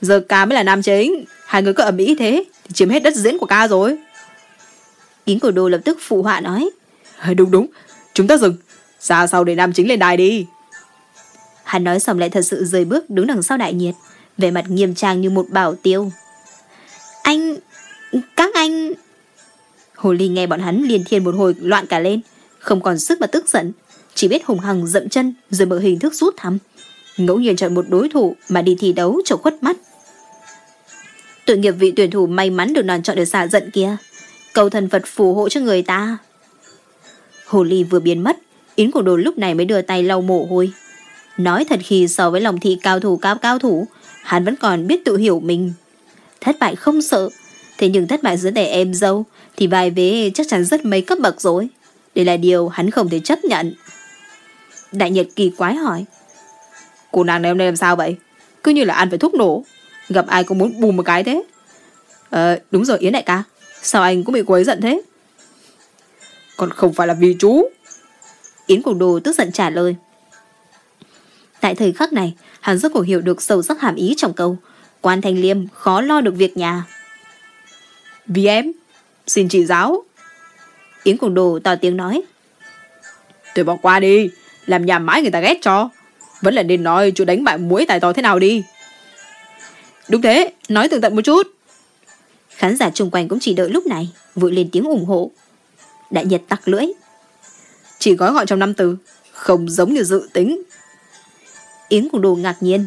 Giờ ca mới là nam chính, hai người cứ ẩm ý thế thì chiếm hết đất diễn của ca rồi. Yến Cổ đồ lập tức phụ họa nói. Ờ, đúng đúng, chúng ta dừng, ra sau để nam chính lên đài đi. Hắn nói xong lại thật sự rời bước đứng đằng sau đại nhiệt, vẻ mặt nghiêm trang như một bảo tiêu. Anh... các anh... Hồ Ly nghe bọn hắn liền thiên một hồi loạn cả lên, không còn sức mà tức giận, chỉ biết hùng hằng dậm chân rồi mở hình thức rút thăm. Ngẫu nhiên chọn một đối thủ mà đi thi đấu cho khuất mắt. Tội nghiệp vị tuyển thủ may mắn được đoàn chọn được xả giận kia. Cầu thần Phật phù hộ cho người ta. Hồ Ly vừa biến mất, Yến của đồ lúc này mới đưa tay lau mồ hôi. Nói thật khi so với lòng thị cao thủ cao cao thủ, hắn vẫn còn biết tự hiểu mình. Thất bại không sợ, thế nhưng thất bại giữa đẻ em dâu thì vai vế chắc chắn rất mấy cấp bậc rồi. Đây là điều hắn không thể chấp nhận. Đại Nhật kỳ quái hỏi. Cô nàng này hôm nay làm sao vậy? Cứ như là ăn phải thuốc nổ. Gặp ai cũng muốn bùm một cái thế. Ờ, đúng rồi Yến đại ca. Sao anh cũng bị quấy giận thế? Còn không phải là vì chú. Yến cuồng Đồ tức giận trả lời. Tại thời khắc này, hắn rất cuộc hiểu được sâu sắc hàm ý trong câu. Quan thanh Liêm khó lo được việc nhà. Vì em, xin chỉ giáo. Yến Cùng Đồ to tiếng nói. Tôi bỏ qua đi, làm nhà mãi người ta ghét cho. Vẫn là nên nói chú đánh bại muối tài to thế nào đi. Đúng thế, nói tường tận một chút. Khán giả xung quanh cũng chỉ đợi lúc này, vội lên tiếng ủng hộ. Đại Nhật tặc lưỡi. Chỉ gói gọn trong năm từ, không giống như dự tính. Yến cùng đồ ngạc nhiên.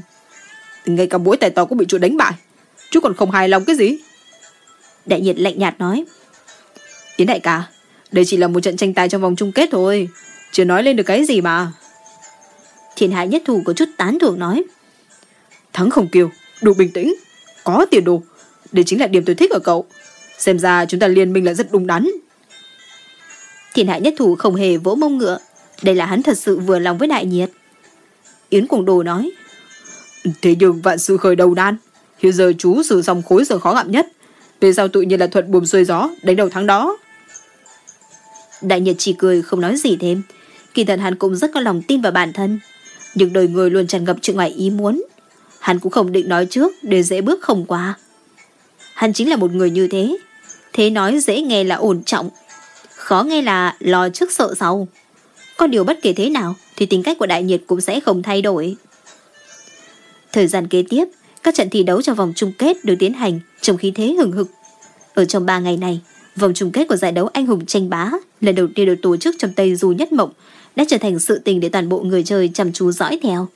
Ngay cả muối tài to cũng bị chú đánh bại. Chú còn không hài lòng cái gì? Đại nhiệt lạnh nhạt nói. Yến đại ca, đây chỉ là một trận tranh tài trong vòng chung kết thôi. Chưa nói lên được cái gì mà. Thiên hạ nhất thủ có chút tán thưởng nói. Thắng không kiêu, đủ bình tĩnh, có tiền đồ. Đây chính là điểm tôi thích ở cậu. Xem ra chúng ta liên minh là rất đúng đắn. Thiên hạ nhất thủ không hề vỗ mông ngựa. Đây là hắn thật sự vừa lòng với đại nhiệt. Yến Cùng Đồ nói. Thế nhưng vạn sự khởi đầu nan. Hiện giờ chú xử xong khối giờ khó gặm nhất. Về sau tự nhiên là thuận buồm xuôi gió, đánh đầu thắng đó. Đại Nhật chỉ cười không nói gì thêm. Kỳ thật hắn cũng rất có lòng tin vào bản thân. Nhưng đời người luôn tràn ngập chuyện ngoài ý muốn. Hắn cũng không định nói trước để dễ bước không qua. Hắn chính là một người như thế. Thế nói dễ nghe là ổn trọng. Khó nghe là lo trước sợ sau. Có điều bất kể thế nào thì tính cách của Đại Nhiệt cũng sẽ không thay đổi. Thời gian kế tiếp, các trận thi đấu cho vòng chung kết được tiến hành trong khí thế hừng hực. Ở trong 3 ngày này, vòng chung kết của giải đấu anh hùng tranh bá lần đầu tiên được tổ chức trong Tây Du Nhất Mộng đã trở thành sự tình để toàn bộ người chơi chăm chú dõi theo.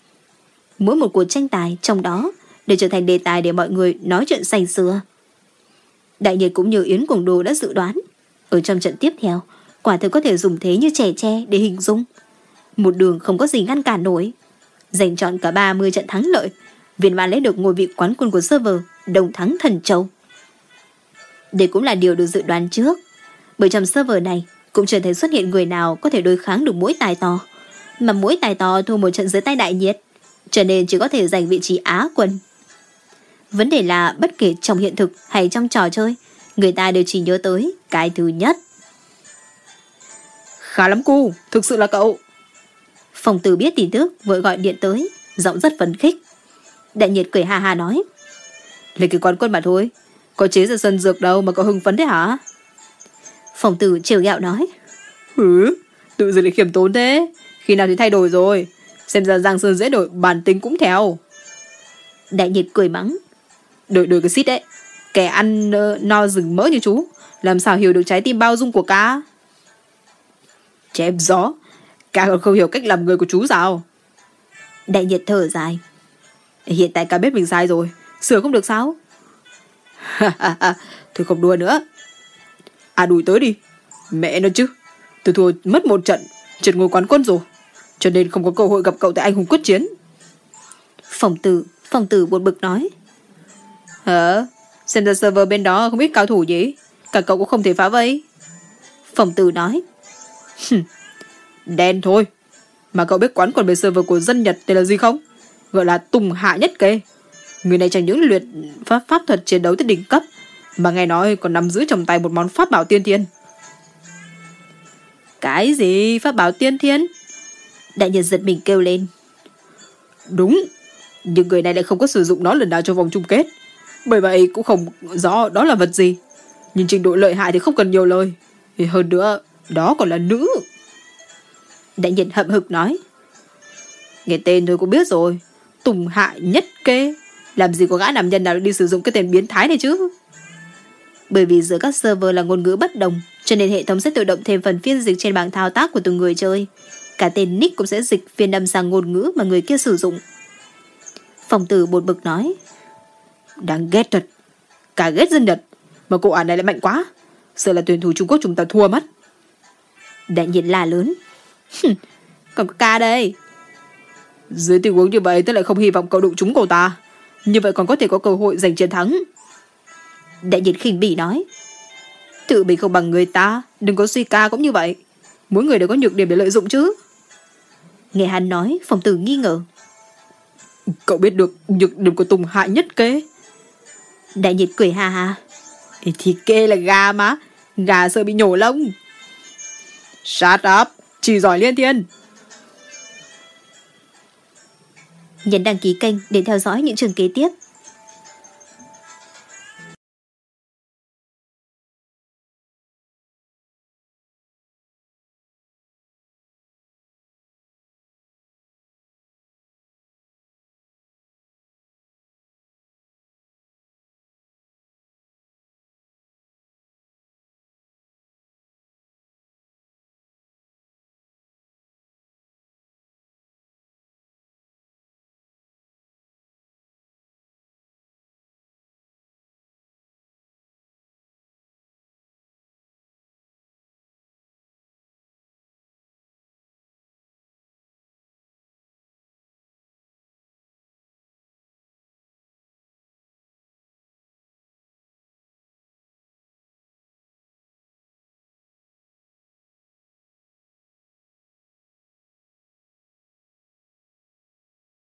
Mỗi một cuộc tranh tài trong đó đều trở thành đề tài để mọi người nói chuyện say xưa. Đại nhiệt cũng như Yến quảng Đồ đã dự đoán. Ở trong trận tiếp theo, quả thực có thể dùng thế như trẻ tre để hình dung. Một đường không có gì ngăn cản nổi. Giành chọn cả 30 trận thắng lợi, viên mãn lấy được ngôi vị quán quân của server đồng thắng thần châu. Đây cũng là điều được dự đoán trước. Bởi trong server này cũng chưa thấy xuất hiện người nào có thể đối kháng được mỗi tài to. Mà mỗi tài to thua một trận dưới tay đại nhiệt, cho nên chỉ có thể giành vị trí Á quân. Vấn đề là bất kể trong hiện thực hay trong trò chơi, người ta đều chỉ nhớ tới cái thứ nhất. Khá lắm cu, thực sự là cậu. Phòng tử biết tin tức, vội gọi điện tới, giọng rất phấn khích. Đại nhiệt cười ha ha nói. Lấy cái quán quân mà thôi, có chế ra sân dược đâu mà cậu hưng phấn thế hả? Phòng tử trêu gạo nói. Ừ, tự dưng lại khiêm tốn thế. Khi nào thì thay đổi rồi. Xem ra Giang Sơn dễ đổi, bản tính cũng theo. Đại nhiệt cười mắng. Đổi đổi cái xít đấy. Kẻ ăn uh, no rừng mỡ như chú. Làm sao hiểu được trái tim bao dung của cá? Chém gió. Cá còn không hiểu cách làm người của chú sao? Đại nhiệt thở dài. Hiện tại cá biết mình sai rồi. Sửa không được sao? <laughs> Thôi không đùa nữa. À đuổi tới đi. Mẹ nó chứ. Tôi thua mất một trận. Trượt ngôi quán quân rồi. Cho nên không có cơ hội gặp cậu tại anh hùng quyết chiến. Phòng tử, phòng tử buồn bực nói. Hả? Xem ra server bên đó không biết cao thủ gì. Cả cậu cũng không thể phá vây. Phòng tử nói. Đen thôi. Mà cậu biết quán quân bên server của dân Nhật tên là gì không? Gọi là Tùng Hạ Nhất Kê. Người này chẳng những luyện pháp, pháp thuật chiến đấu tới đỉnh cấp, mà nghe nói còn nắm giữ trong tay một món pháp bảo tiên thiên. Cái gì? Pháp bảo tiên thiên? Đại nhân giật mình kêu lên. Đúng, nhưng người này lại không có sử dụng nó lần nào trong vòng chung kết. Bởi vậy cũng không rõ đó là vật gì. Nhưng trình độ lợi hại thì không cần nhiều lời. Thì hơn nữa, đó còn là nữ. Đại nhân hậm hực nói. Nghe tên tôi cũng biết rồi. Tùng hại nhất kê. Làm gì có gã nam nhân nào đi sử dụng cái tên biến thái này chứ? Bởi vì giữa các server là ngôn ngữ bất đồng, cho nên hệ thống sẽ tự động thêm phần phiên dịch trên bảng thao tác của từng người chơi. Cả tên nick cũng sẽ dịch phiên âm sang ngôn ngữ mà người kia sử dụng. Phòng tử bột bực nói. Đáng ghét thật. Cả ghét dân Nhật. Mà cô ả này lại mạnh quá. Sợ là tuyển thủ Trung Quốc chúng ta thua mất. Đại nhiên là lớn. Còn có ca đây. Dưới tình huống như vậy tôi lại không hy vọng cậu đụng chúng cô ta. Như vậy còn có thể có cơ hội giành chiến thắng. Đại nhiệt khinh bỉ nói. Tự mình không bằng người ta, đừng có suy ca cũng như vậy. Mỗi người đều có nhược điểm để lợi dụng chứ. Nghe hắn nói, phòng tử nghi ngờ. Cậu biết được nhược điểm của Tùng hại nhất kế. Đại nhiệt cười hà hà. Thì kê là gà mà. Gà sợ bị nhổ lông. Shut up. Chỉ giỏi liên thiên. Nhấn đăng ký kênh để theo dõi những trường kế tiếp.